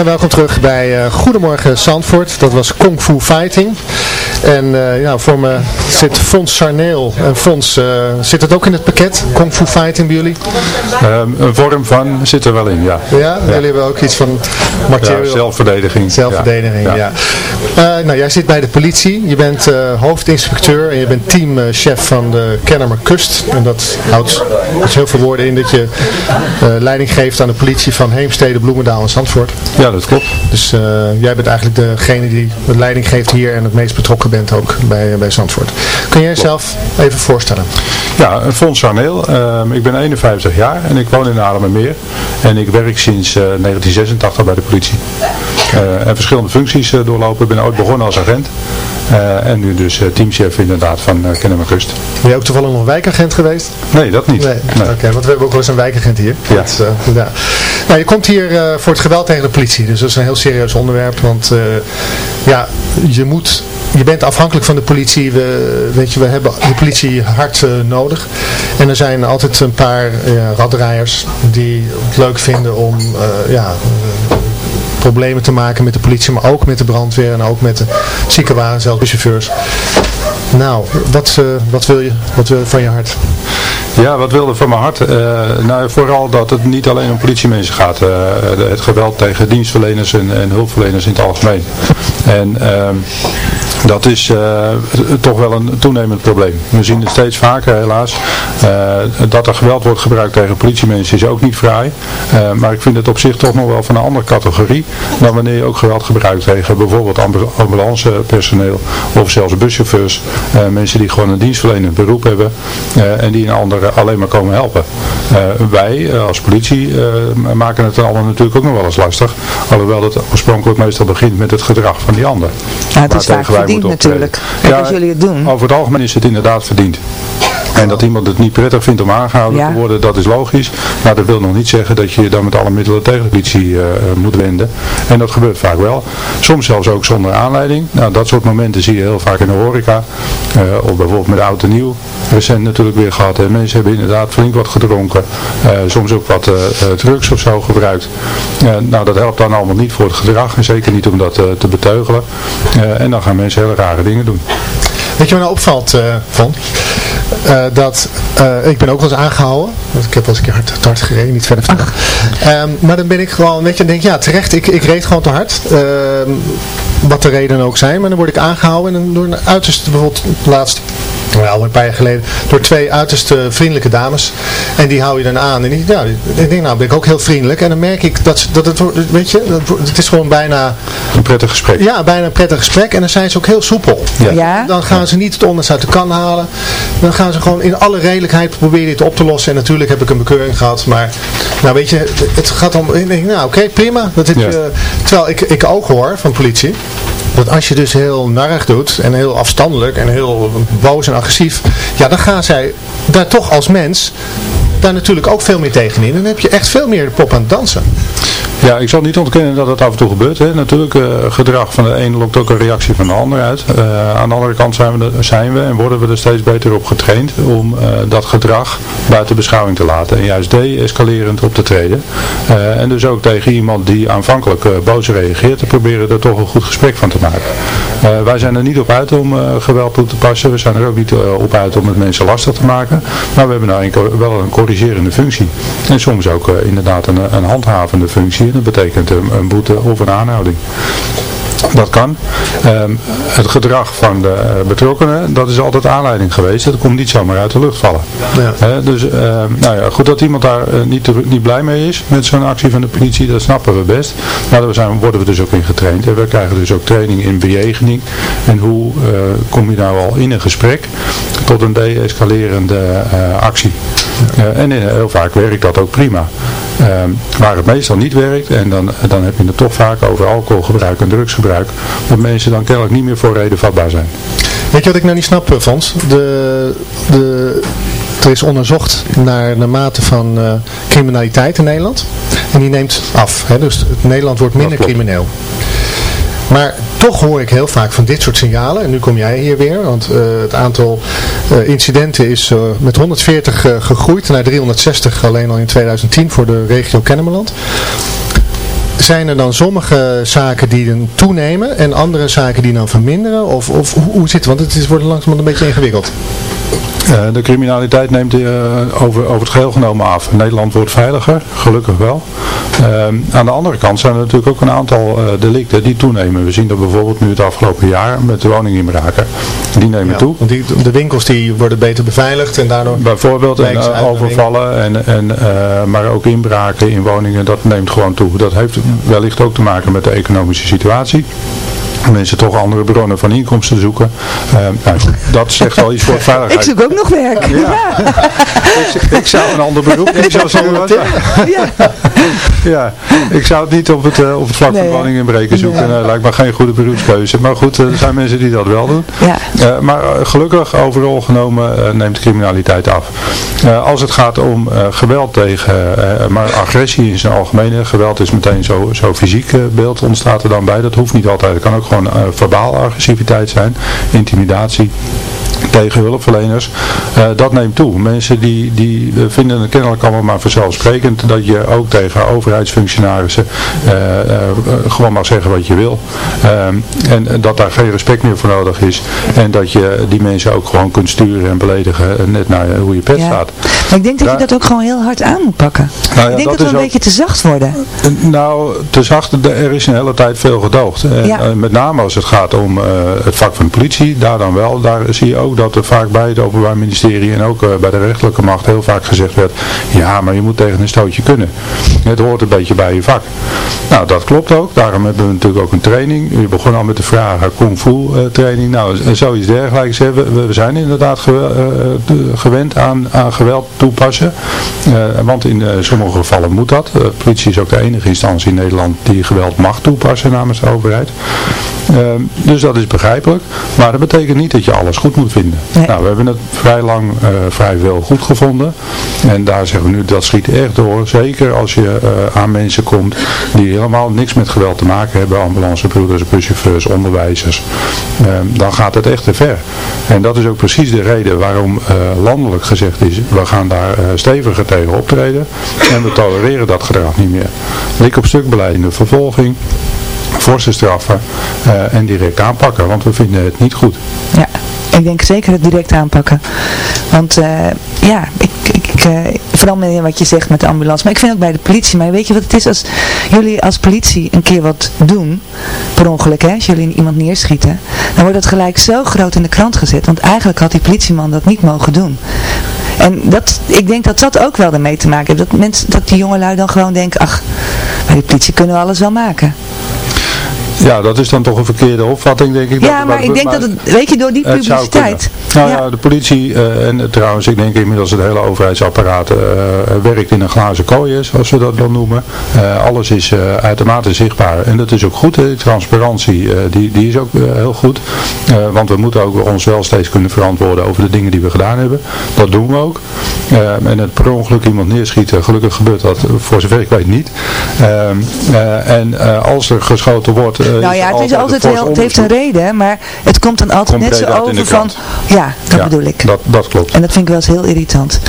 En welkom terug bij eh, Goedemorgen Zandvoort. Dat was Kung Fu Fighting. En eh, ja, voor me zit Fons Sarneel. En Fons, eh, zit het ook in het pakket? Kung Fu Fighting bij jullie?
Ehm, een vorm van zit er wel in, ja.
Ja, jullie hebben ook iets van.
Ja, zelfverdediging.
Zelfverdediging, ja.
Ja.
Eh, nou, jij zit bij de politie. Je bent hoofdinspecteur en je bent teamchef van de Kennemer Kust. En dat houdt dus heel veel woorden in dat je leiding geeft aan de politie van Heemstede, Bloemendaal en Zandvoort.
Ja, dat klopt.
Dus jij bent eigenlijk degene die de leiding geeft hier en het meest betrokken bent ook bij, bij Zandvoort. Kun jij jezelf even voorstellen?
Ja, Fons Sarneel. Ehm, ik ben 51 jaar en ik woon in Aarlemmermeer. En ik werk sinds eh, 1986 bij de politie. Eh, en verschillende functies eh, doorlopen. Ik ben ooit begonnen als agent. Eh, en nu dus eh, teamchef inderdaad van uh, Kennemerkust.
Ben je ook toevallig nog wijkagent geweest?
Nee, dat niet.
Nee, oké, want we hebben ook wel eens een wijkagent hier.
Ja.
Dat, ja. Nou, je komt hier voor het geweld tegen de politie, dus dat is een heel serieus onderwerp, want ja, je moet, je bent afhankelijk van de politie, we, weet je, we hebben de politie hard nodig en er zijn altijd een paar raddraaiers die het leuk vinden om, ja, problemen te maken met de politie, maar ook met de brandweer en ook met de ziekenwagen, zelfs de chauffeurs. Nou, wat, uh, wat, wil je, wat wil je van je hart?
Ja, wat wilde van mijn hart? Uh, nou, vooral dat het niet alleen om politiemensen gaat. Uh, het geweld tegen dienstverleners en, en, hulpverleners in het algemeen. En dat is uh, toch wel een toenemend probleem. We zien het steeds vaker helaas. Dat er geweld wordt gebruikt tegen politiemensen is ook niet vrij. Maar ik vind het op zich toch nog wel van een andere categorie dan wanneer je ook geweld gebruikt tegen bijvoorbeeld ambulancepersoneel of zelfs buschauffeurs. mensen die gewoon een dienstverlenend beroep hebben en die een ander alleen maar komen helpen. wij als politie maken het ander natuurlijk ook nog wel eens lastig. Alhoewel het oorspronkelijk meestal begint met het gedrag van die ander.
Ja, het is vaak verdiend natuurlijk.
Ja,
als jullie het doen.
Over het algemeen is het inderdaad verdiend. En dat iemand het niet prettig vindt om aangehouden
Ja.
te worden, dat is logisch. Maar dat wil nog niet zeggen dat je je dan met alle middelen tegen de politie eh, moet wenden. En dat gebeurt vaak wel. Soms zelfs ook zonder aanleiding. Nou, dat soort momenten zie je heel vaak in de horeca. Eh, of bijvoorbeeld met oud en nieuw. Recent natuurlijk weer gehad. En mensen hebben inderdaad flink wat gedronken. Eh, soms ook wat drugs of zo gebruikt. Eh, nou, dat helpt dan allemaal niet voor het gedrag. En zeker niet om dat te beteugelen. Eh, en dan gaan mensen hele rare dingen doen.
Weet je wat nou opvalt, uh, Van? Uh, dat, uh, ik ben ook wel eens aangehouden. Want ik heb wel eens een keer hard, hard gereden, niet verder vertellen. Um, maar dan ben ik gewoon, weet je, dan denk ik, ja terecht, ik, ik reed gewoon te hard. Uh, wat de redenen ook zijn. Maar dan word ik aangehouden en dan door een uiterste, bijvoorbeeld laatst, wel een paar jaar geleden, door twee uiterst vriendelijke dames. En die hou je dan aan. En ik, nou, ik denk, nou ben ik ook heel vriendelijk. En dan merk ik dat, dat het, weet je, dat, het is gewoon bijna...
Een prettig gesprek.
Ja, bijna een prettig gesprek. En dan zijn ze ook heel soepel.
Ja.
Ja.
Dan gaan ze niet het onderste uit de kan halen. Dan gaan ze gewoon in alle redelijkheid proberen dit op te lossen. En natuurlijk heb ik een bekeuring gehad. Maar nou weet je, het gaat om... Ik denk, nou oké, okay, prima. Dat heb
Ja.
je, terwijl ik, ik ook hoor van politie. Dat als je dus heel narrig doet en heel afstandelijk en heel boos en agressief. Ja, dan gaan zij daar toch als mens daar natuurlijk ook veel meer tegenin. En dan heb je echt veel meer pop aan het dansen.
Ja, ik zal niet ontkennen dat het af en toe gebeurt. Hè. Natuurlijk, eh, gedrag van de ene lokt ook een reactie van de ander uit. Eh, aan de andere kant zijn we, er- zijn we en worden we er steeds beter op getraind om eh, dat gedrag buiten beschouwing te laten. En juist de-escalerend op te treden. En dus ook tegen iemand die aanvankelijk boos reageert, te proberen er toch een goed gesprek van te maken. Wij zijn er niet op uit om geweld toe te passen. We zijn er ook niet op uit om het mensen lastig te maken. Maar we hebben nou wel een corrigerende functie. En soms ook eh, inderdaad een, een handhavende functie. Dat betekent een, een boete of een aanhouding. Dat kan. Ehm, het gedrag van de eh, betrokkenen, dat is altijd aanleiding geweest. Dat komt niet zomaar uit de lucht vallen.
Ja.
Dus ehm, nou ja, goed dat iemand daar eh, niet, te- niet blij mee is met zo'n actie van de politie, dat snappen we best. Maar daar zijn, worden we dus ook in getraind. En we krijgen dus ook training in bejegening. En hoe eh, kom je nou al in een gesprek tot een de-escalerende actie. En heel vaak werkt dat ook prima. Ehm, waar het meestal niet werkt, en dan, dan heb je het toch vaak over alcoholgebruik en drugsgebruik, dat mensen dan kennelijk niet meer voor reden vatbaar zijn.
Weet je wat ik nou niet snap, eh, Fons? De, de, er is onderzocht naar de mate van eh, criminaliteit in Nederland. En die neemt af. Hè? Dus Nederland wordt minder crimineel. Maar toch hoor ik heel vaak van dit soort signalen. En nu kom jij hier weer. Want eh, het aantal eh, incidenten is eh, met 140 eh, gegroeid naar 360 alleen al in 2010 voor de regio Kennemerland. Zijn er dan sommige zaken die dan toenemen en andere zaken die dan verminderen? Of, of hoe, zit het? Want het is, wordt langzamerhand een beetje ingewikkeld.
Eh, de criminaliteit neemt eh, over, over het geheel genomen af. Nederland wordt veiliger, gelukkig wel. Ehm, aan de andere kant zijn er natuurlijk ook een aantal eh, delicten die toenemen. We zien dat bijvoorbeeld nu het afgelopen jaar met de woninginbraken. Die nemen
Ja,
toe.
want die, de winkels die worden beter beveiligd en daardoor...
Bijvoorbeeld en, eh, overvallen, en, en, eh, maar ook inbraken in woningen, dat neemt gewoon toe. Dat heeft wellicht ook te maken met de economische situatie. Mensen toch andere bronnen van inkomsten zoeken. Eh, nou, dat zegt wel iets voor
Ik
veiligheid.
zoek ook nog werk. Ja.
ik, ik zou een ander beroep niet zo zeggen.
Ja.
Ja, ik zou het niet op het, eh, op het vlak
Nee,
van
hè?
woningen inbreken zoeken.
Nee.
Nee, lijkt me geen goede beroepskeuze. Maar goed, eh, er zijn mensen die dat wel doen.
Ja.
Maar gelukkig, overal genomen, neemt criminaliteit af. Als het gaat om geweld tegen, maar agressie in zijn algemeen. hè, Geweld is meteen zo, zo fysiek beeld ontstaat er dan bij. Dat hoeft niet altijd. Het kan ook gewoon eh, verbaal agressiviteit zijn. Intimidatie tegen hulpverleners. Eh, dat neemt toe. Mensen die, die vinden het kennelijk allemaal maar vanzelfsprekend dat je ook tegen overheidsfunctionarissen eh, eh, gewoon mag zeggen wat je wil. Ehm, en dat daar geen respect meer voor nodig is. En dat je die mensen ook gewoon kunt sturen en beledigen net naar hoe je pet
Ja.
staat.
Maar ik denk dat je dat ook gewoon heel hard aan moet pakken.
Nou ja,
ik denk
dat
dat, we een
ook-
beetje te zacht worden.
Nou, te zacht, er is een hele tijd veel gedoogd. En,
Ja.
met name als het gaat om het vak van de politie, daar dan wel. Daar zie je ook dat er vaak bij het Openbaar Ministerie en ook eh, bij de rechterlijke macht heel vaak gezegd werd, ja, maar je moet tegen een stootje kunnen. Het hoort een beetje bij je vak. Nou, dat klopt ook. Daarom hebben we natuurlijk ook een training. Je begon al met de vragen kung fu eh, training. Nou, zoiets dergelijks. hè. We, zijn inderdaad gewe- eh, de- gewend aan, aan geweld toepassen. Eh, want in eh, sommige gevallen moet dat. De politie is ook de enige instantie in Nederland die geweld mag toepassen namens de overheid. Dus dat is begrijpelijk. Maar dat betekent niet dat je alles goed moet vinden. Nou, we hebben het vrij lang eh, vrij veel goed gevonden. En daar zeggen we nu, dat schiet echt door. Zeker als je eh, aan mensen komt die helemaal niks met geweld te maken hebben. Ambulancebroeders, buschauffeurs, onderwijzers. Ehm, dan gaat het echt te ver. En dat is ook precies de reden waarom eh, landelijk gezegd is, we gaan daar steviger tegen optreden. En we tolereren dat gedrag niet meer. Lik op stuk beleid in de vervolging forse straffen en direct aanpakken, want we vinden het niet goed.
Ja, ik denk zeker het direct aanpakken. Want eh, ja, ik, ik, eh, vooral met wat je zegt met de ambulance. Maar ik vind ook bij de politie. Maar weet je wat het is als jullie als politie een keer wat doen, per ongeluk hè, als jullie iemand neerschieten. Dan wordt dat gelijk zo groot in de krant gezet. Want eigenlijk had die politieman dat niet mogen doen. En dat, ik denk dat dat ook wel ermee te maken heeft. Dat, mensen, dat die jongelui dan gewoon denken, ach, bij de politie kunnen we alles wel maken.
Ja, dat is dan toch een verkeerde opvatting, denk ik.
Ja,
dat-
maar ik denk dat het, weet je, door die publiciteit.
Nou ja, de politie eh, en eh, trouwens, ik denk inmiddels het hele overheidsapparaat eh, werkt in een glazen kooi, zoals we dat dan noemen. Eh, alles is eh, uitermate zichtbaar en dat is ook goed. Hè. Die transparantie, eh, die, die is ook eh, heel goed. Eh, want we moeten ook ons wel steeds kunnen verantwoorden over de dingen die we gedaan hebben. Dat doen we ook. Eh, en het per ongeluk iemand neerschieten, gelukkig gebeurt dat eh, voor zover ik weet niet. Ehm, eh, en eh, als er geschoten wordt... eh,
Nou ja, het is altijd heel, het heeft een reden, maar het komt dan altijd
Komt
net zo over van, ja, dat
Ja,
bedoel ik.
Dat, dat klopt.
En dat vind ik wel eens heel irritant.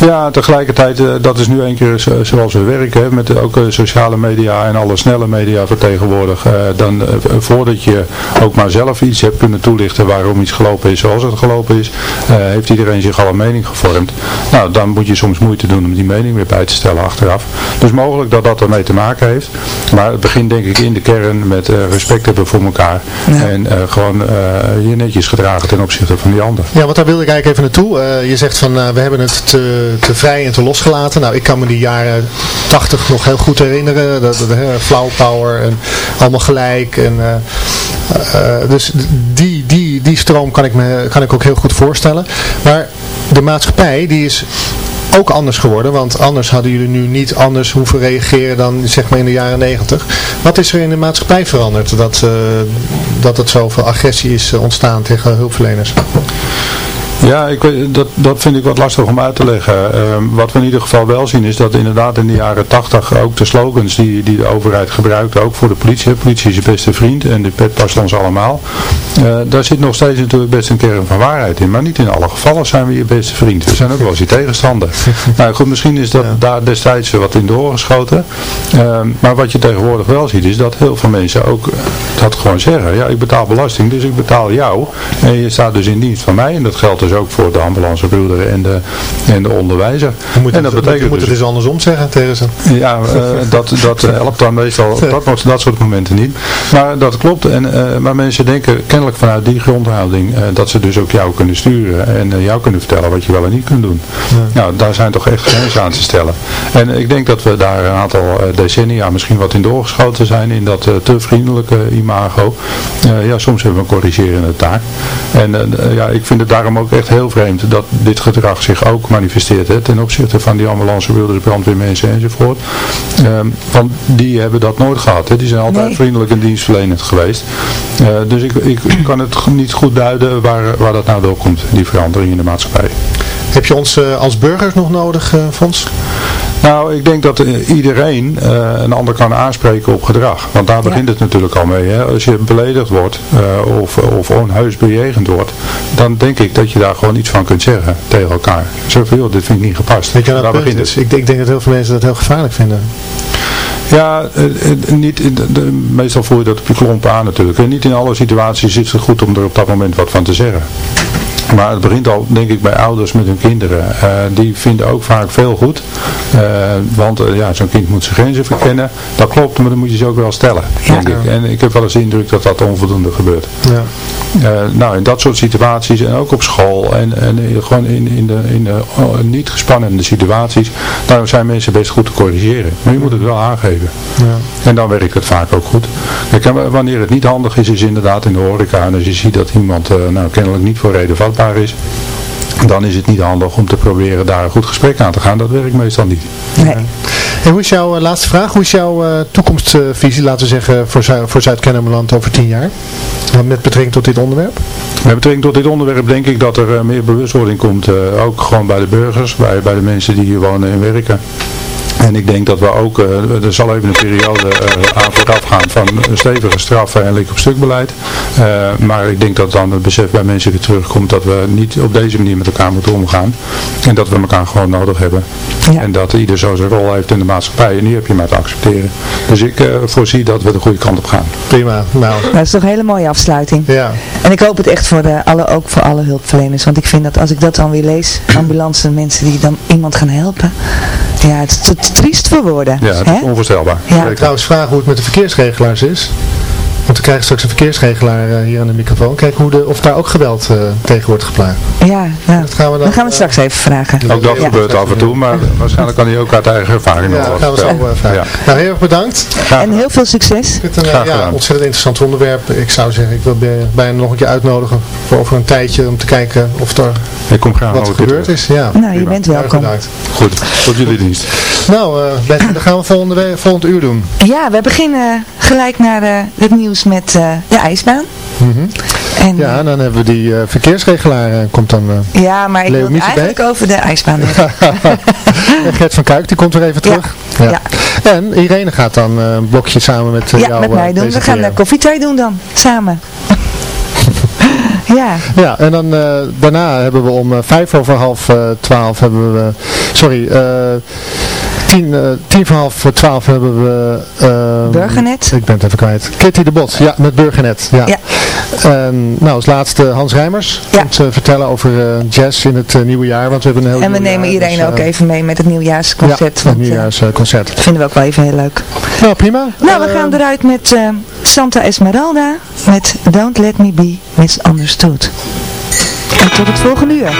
Ja, tegelijkertijd, eh, dat is nu een keer zo- zoals we werken, hè, met ook eh, sociale media en alle snelle media vertegenwoordig. dan, voordat je ook maar zelf iets hebt kunnen toelichten waarom iets gelopen is zoals het gelopen is, heeft iedereen zich al een mening gevormd. Nou, dan moet je soms moeite doen om die mening weer bij te stellen achteraf. Dus mogelijk dat dat ermee te maken heeft. Maar het begint denk ik in de kern met respect hebben voor elkaar. En eh, gewoon eh, je netjes gedragen ten opzichte van die ander.
Ja, want daar wilde ik eigenlijk even naartoe. Eh, je zegt van, eh, we hebben het te, te vrij en te losgelaten. Nou, ik kan me die jaren 80 nog heel goed herinneren. Dat, dat, hè, flower power en allemaal gelijk. En, eh, eh, dus die, die, die stroom kan ik me kan ik ook heel goed voorstellen. Maar de maatschappij, die is ook anders geworden, want anders hadden jullie nu niet anders hoeven reageren dan zeg maar in de jaren 90. Wat is er in de maatschappij veranderd dat, eh, dat het zoveel agressie is eh, ontstaan tegen hulpverleners?
Ja, ik, dat, dat vind ik wat lastig om uit te leggen. Ehm, wat we in ieder geval wel zien is dat inderdaad in de jaren 80 ook de slogans die, die de overheid gebruikte, ook voor de politie, hè, politie is je beste vriend en de pet past ons allemaal. Eh, daar zit nog steeds natuurlijk best een kern van waarheid in, maar niet in alle gevallen zijn we je beste vriend. We zijn ook wel eens je tegenstander. nou goed, misschien is dat daar destijds wat in doorgeschoten. Ehm, maar wat je tegenwoordig wel ziet is dat heel veel mensen ook dat gewoon zeggen. Ja, ik betaal belasting, dus ik betaal jou. En je staat dus in dienst van mij en dat geldt dus dus ook voor de ambulancebroeder en de, en de onderwijzer.
Moet
en dat betekent
moet het
dus
eens andersom zeggen tegen ze.
ja, eh, dat, dat helpt dan meestal op dat, dat soort momenten niet. Maar dat klopt. En, eh, maar mensen denken kennelijk vanuit die grondhouding eh, dat ze dus ook jou kunnen sturen en eh, jou kunnen vertellen wat je wel en niet kunt doen. Nou, daar zijn toch echt grenzen aan te stellen. En ik denk dat we daar een aantal eh, decennia misschien wat in doorgeschoten zijn in dat eh, te vriendelijke imago. Eh, ja, soms hebben we een corrigerende taak. En eh, ja, ik vind het daarom ook echt heel vreemd dat dit gedrag zich ook manifesteert hè, ten opzichte van die ambulancebeheerders, brandweermensen enzovoort. Ehm, want die hebben dat nooit gehad. Hè. Die zijn altijd
Nee.
vriendelijk en dienstverlenend geweest. Eh, dus ik, ik kan het niet goed duiden waar, waar dat nou door komt, die verandering in de maatschappij.
Heb je ons eh, als burgers nog nodig, eh, Fons?
Nou, ik denk dat eh, iedereen eh, een ander kan aanspreken op gedrag. Want daar begint het natuurlijk al mee. Hè? Als je beledigd wordt eh, of, of onheus bejegend wordt, dan denk ik dat je daar gewoon iets van kunt zeggen tegen elkaar. Zo van, joh, dit vind ik niet gepast.
Weet je wat
daar begint het.
Ik, ik denk dat heel veel mensen dat heel gevaarlijk vinden.
Ja, niet, in de- de- meestal voel je dat op je klompen aan natuurlijk. En niet in alle situaties is het goed om er op dat moment wat van te zeggen. Maar het begint al, denk ik, bij ouders met hun kinderen. Eh, die vinden ook vaak veel goed. Eh, want eh, ja, zo'n kind moet zijn grenzen verkennen. Dat klopt, maar dan moet je ze ook wel stellen, denk ik. En ik heb wel eens de indruk dat dat onvoldoende gebeurt.
Ja.
Nou, in dat soort situaties en ook op school en, en in- gewoon in, in de, in de oh, niet gespannende situaties, daar zijn mensen best goed te corrigeren. Maar je moet het wel aangeven.
Ja.
En dan werkt het vaak ook goed. Kijk, wanneer het niet handig is, is inderdaad in de horeca. En als je ziet dat iemand nou, kennelijk niet voor reden is, dan is het niet handig om te proberen daar een goed gesprek aan te gaan. Dat werkt meestal niet.
En hoe is jouw, eh, laatste vraag, hoe is jouw eh, toekomstvisie, laten we zeggen, voor, Zu voor Zuid-Kennemerland over tien jaar? Met betrekking tot dit onderwerp?
Met betrekking tot dit onderwerp denk ik dat er eh, meer bewustwording komt, eh, ook gewoon bij de burgers, bij, bij de mensen die hier wonen en werken. En ik denk dat we ook, eh, er zal even een periode eh, aan vooraf gaan van stevige straffen en lik op stuk beleid. Eh, maar ik denk dat dan het besef bij mensen weer terugkomt dat we niet op deze manier met elkaar moeten omgaan. En dat we elkaar gewoon nodig hebben. En dat ieder zo zijn rol heeft in de maatschappij en die heb je maar te accepteren. Dus ik eh, voorzie dat we de goede kant op gaan.
Prima, nou.
Dat is toch een hele mooie afsluiting.
Ja.
En ik hoop het echt voor de, alle, ook voor alle hulpverleners. Want ik vind dat als ik dat dan weer lees, ambulance mensen die dan iemand gaan helpen. Ja, het triest voor woorden.
Ja, het
hè?
is onvoorstelbaar.
Ja.
Ik trouwens vragen hoe het met de verkeersregelaars is? Want we krijgen straks een verkeersregelaar eh, hier aan de microfoon. Kijken hoe de, of daar ook geweld eh, tegen wordt geplaatst.
Ja, ja.
Dat gaan we dan,
dan gaan we het straks even vragen.
Ook dat
Ja.
gebeurt af en toe, maar waarschijnlijk kan hij ook uit eigen ervaring nog
Ja,
wat
gaan we zo eh, vragen.
Ja.
Nou, heel erg bedankt.
En heel veel succes.
Ik vind het een eh,
Graag
ja,
gedaan.
ontzettend interessant onderwerp. Ik zou zeggen, ik wil bij- bijna nog een keer uitnodigen voor over een tijdje om te kijken of er
Ik kom graag
wat
nog
gebeurd is. Ja.
Nou, je bent welkom.
bedankt.
Goed, tot jullie dienst.
Nou, eh Bette, dan gaan we volgende, volgend uur doen.
Ja, we beginnen gelijk naar eh, het nieuws met eh, de ijsbaan. En,
Ja, en dan hebben we die eh, verkeersregelaar. eh, komt dan, eh,
ja, maar ik wil het eigenlijk over de ijsbaan
en Gert van Kuik, die komt weer even terug. Ja. En Irene gaat dan eh, een blokje samen met eh,
ja,
jou
met
eh,
mij doen. We gaan
presenteren.
de koffietij doen dan, samen. ja.
Ja, en dan eh, daarna hebben we om eh, vijf over half eh, twaalf hebben we, sorry, eh tien, eh, tien voor half twaalf hebben we... ehm,
Burgernet.
Ik ben het even kwijt. Kitty de Bot, ja, met Burgernet. Ja.
Ja.
En, nou, als laatste Hans Rijmers.
Ja.
Komt vertellen over eh, jazz in het eh, nieuwe jaar, want we hebben een heel
En we nemen
jaar,
iedereen
dus,
ook even mee met het nieuwjaarsconcert.
Ja, het nieuwjaarsconcert.
dat vinden we ook wel even heel leuk.
Nou, prima.
Nou, we gaan eruit met Santa Esmeralda met Don't Let Me Be Misunderstood. En tot het volgende uur.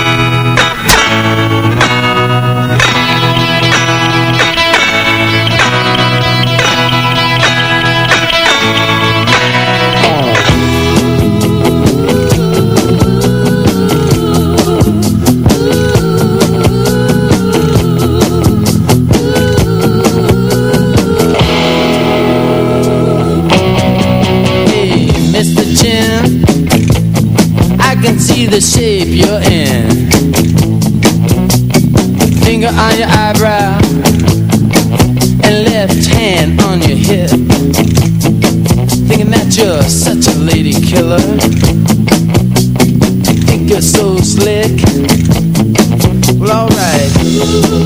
Killer. Think you're so slick. Well, alright.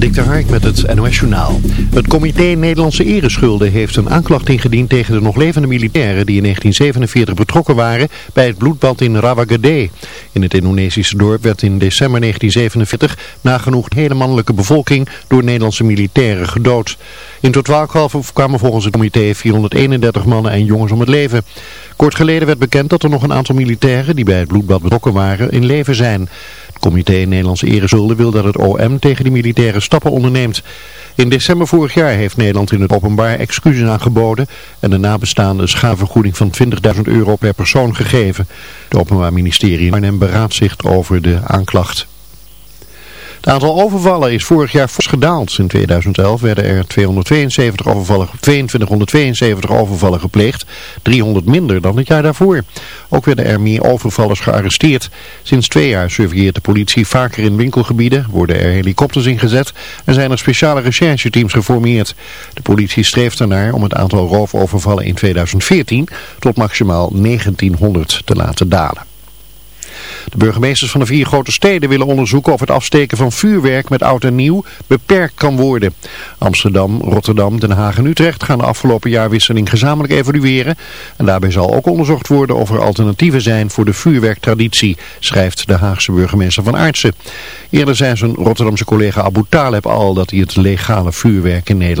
Dik de Hark met het NOS Journaal. Het comité Nederlandse Ereschulden heeft een aanklacht ingediend tegen de nog levende militairen die in 1947 betrokken waren bij het bloedbad in Rawagede. In het Indonesische dorp werd in december 1947 nagenoeg de hele mannelijke bevolking door Nederlandse militairen gedood. In totaal kwamen volgens het comité 431 mannen en jongens om het leven. Kort geleden werd bekend dat er nog een aantal militairen die bij het bloedbad betrokken waren in leven zijn. Het comité Nederlandse Erezulden wil dat het OM tegen die militairen stappen onderneemt. In december vorig jaar heeft Nederland in het openbaar excuses aangeboden en de nabestaande schaafvergoeding van 20.000 euro per persoon gegeven. Het Openbaar Ministerie in Arnhem beraadzicht over de aanklacht. Het aantal overvallen is vorig jaar fors gedaald. In 2011 werden er 272 overvallen, 2272 overvallen gepleegd, 300 minder dan het jaar daarvoor. Ook werden er meer overvallers gearresteerd. Sinds twee jaar surveilleert de politie vaker in winkelgebieden, worden er helikopters ingezet en zijn er speciale rechercheteams geformeerd. De politie streeft ernaar om het aantal roofovervallen in 2014 tot maximaal 1900 te laten dalen. De burgemeesters van de vier grote steden willen onderzoeken of het afsteken van vuurwerk met oud en nieuw beperkt kan worden. Amsterdam, Rotterdam, Den Haag en Utrecht gaan de afgelopen jaarwisseling gezamenlijk evalueren. En daarbij zal ook onderzocht worden of er alternatieven zijn voor de vuurwerktraditie, schrijft de Haagse burgemeester van Aartsen. Eerder zei zijn Rotterdamse collega Abu Taleb al dat hij het legale vuurwerk in Nederland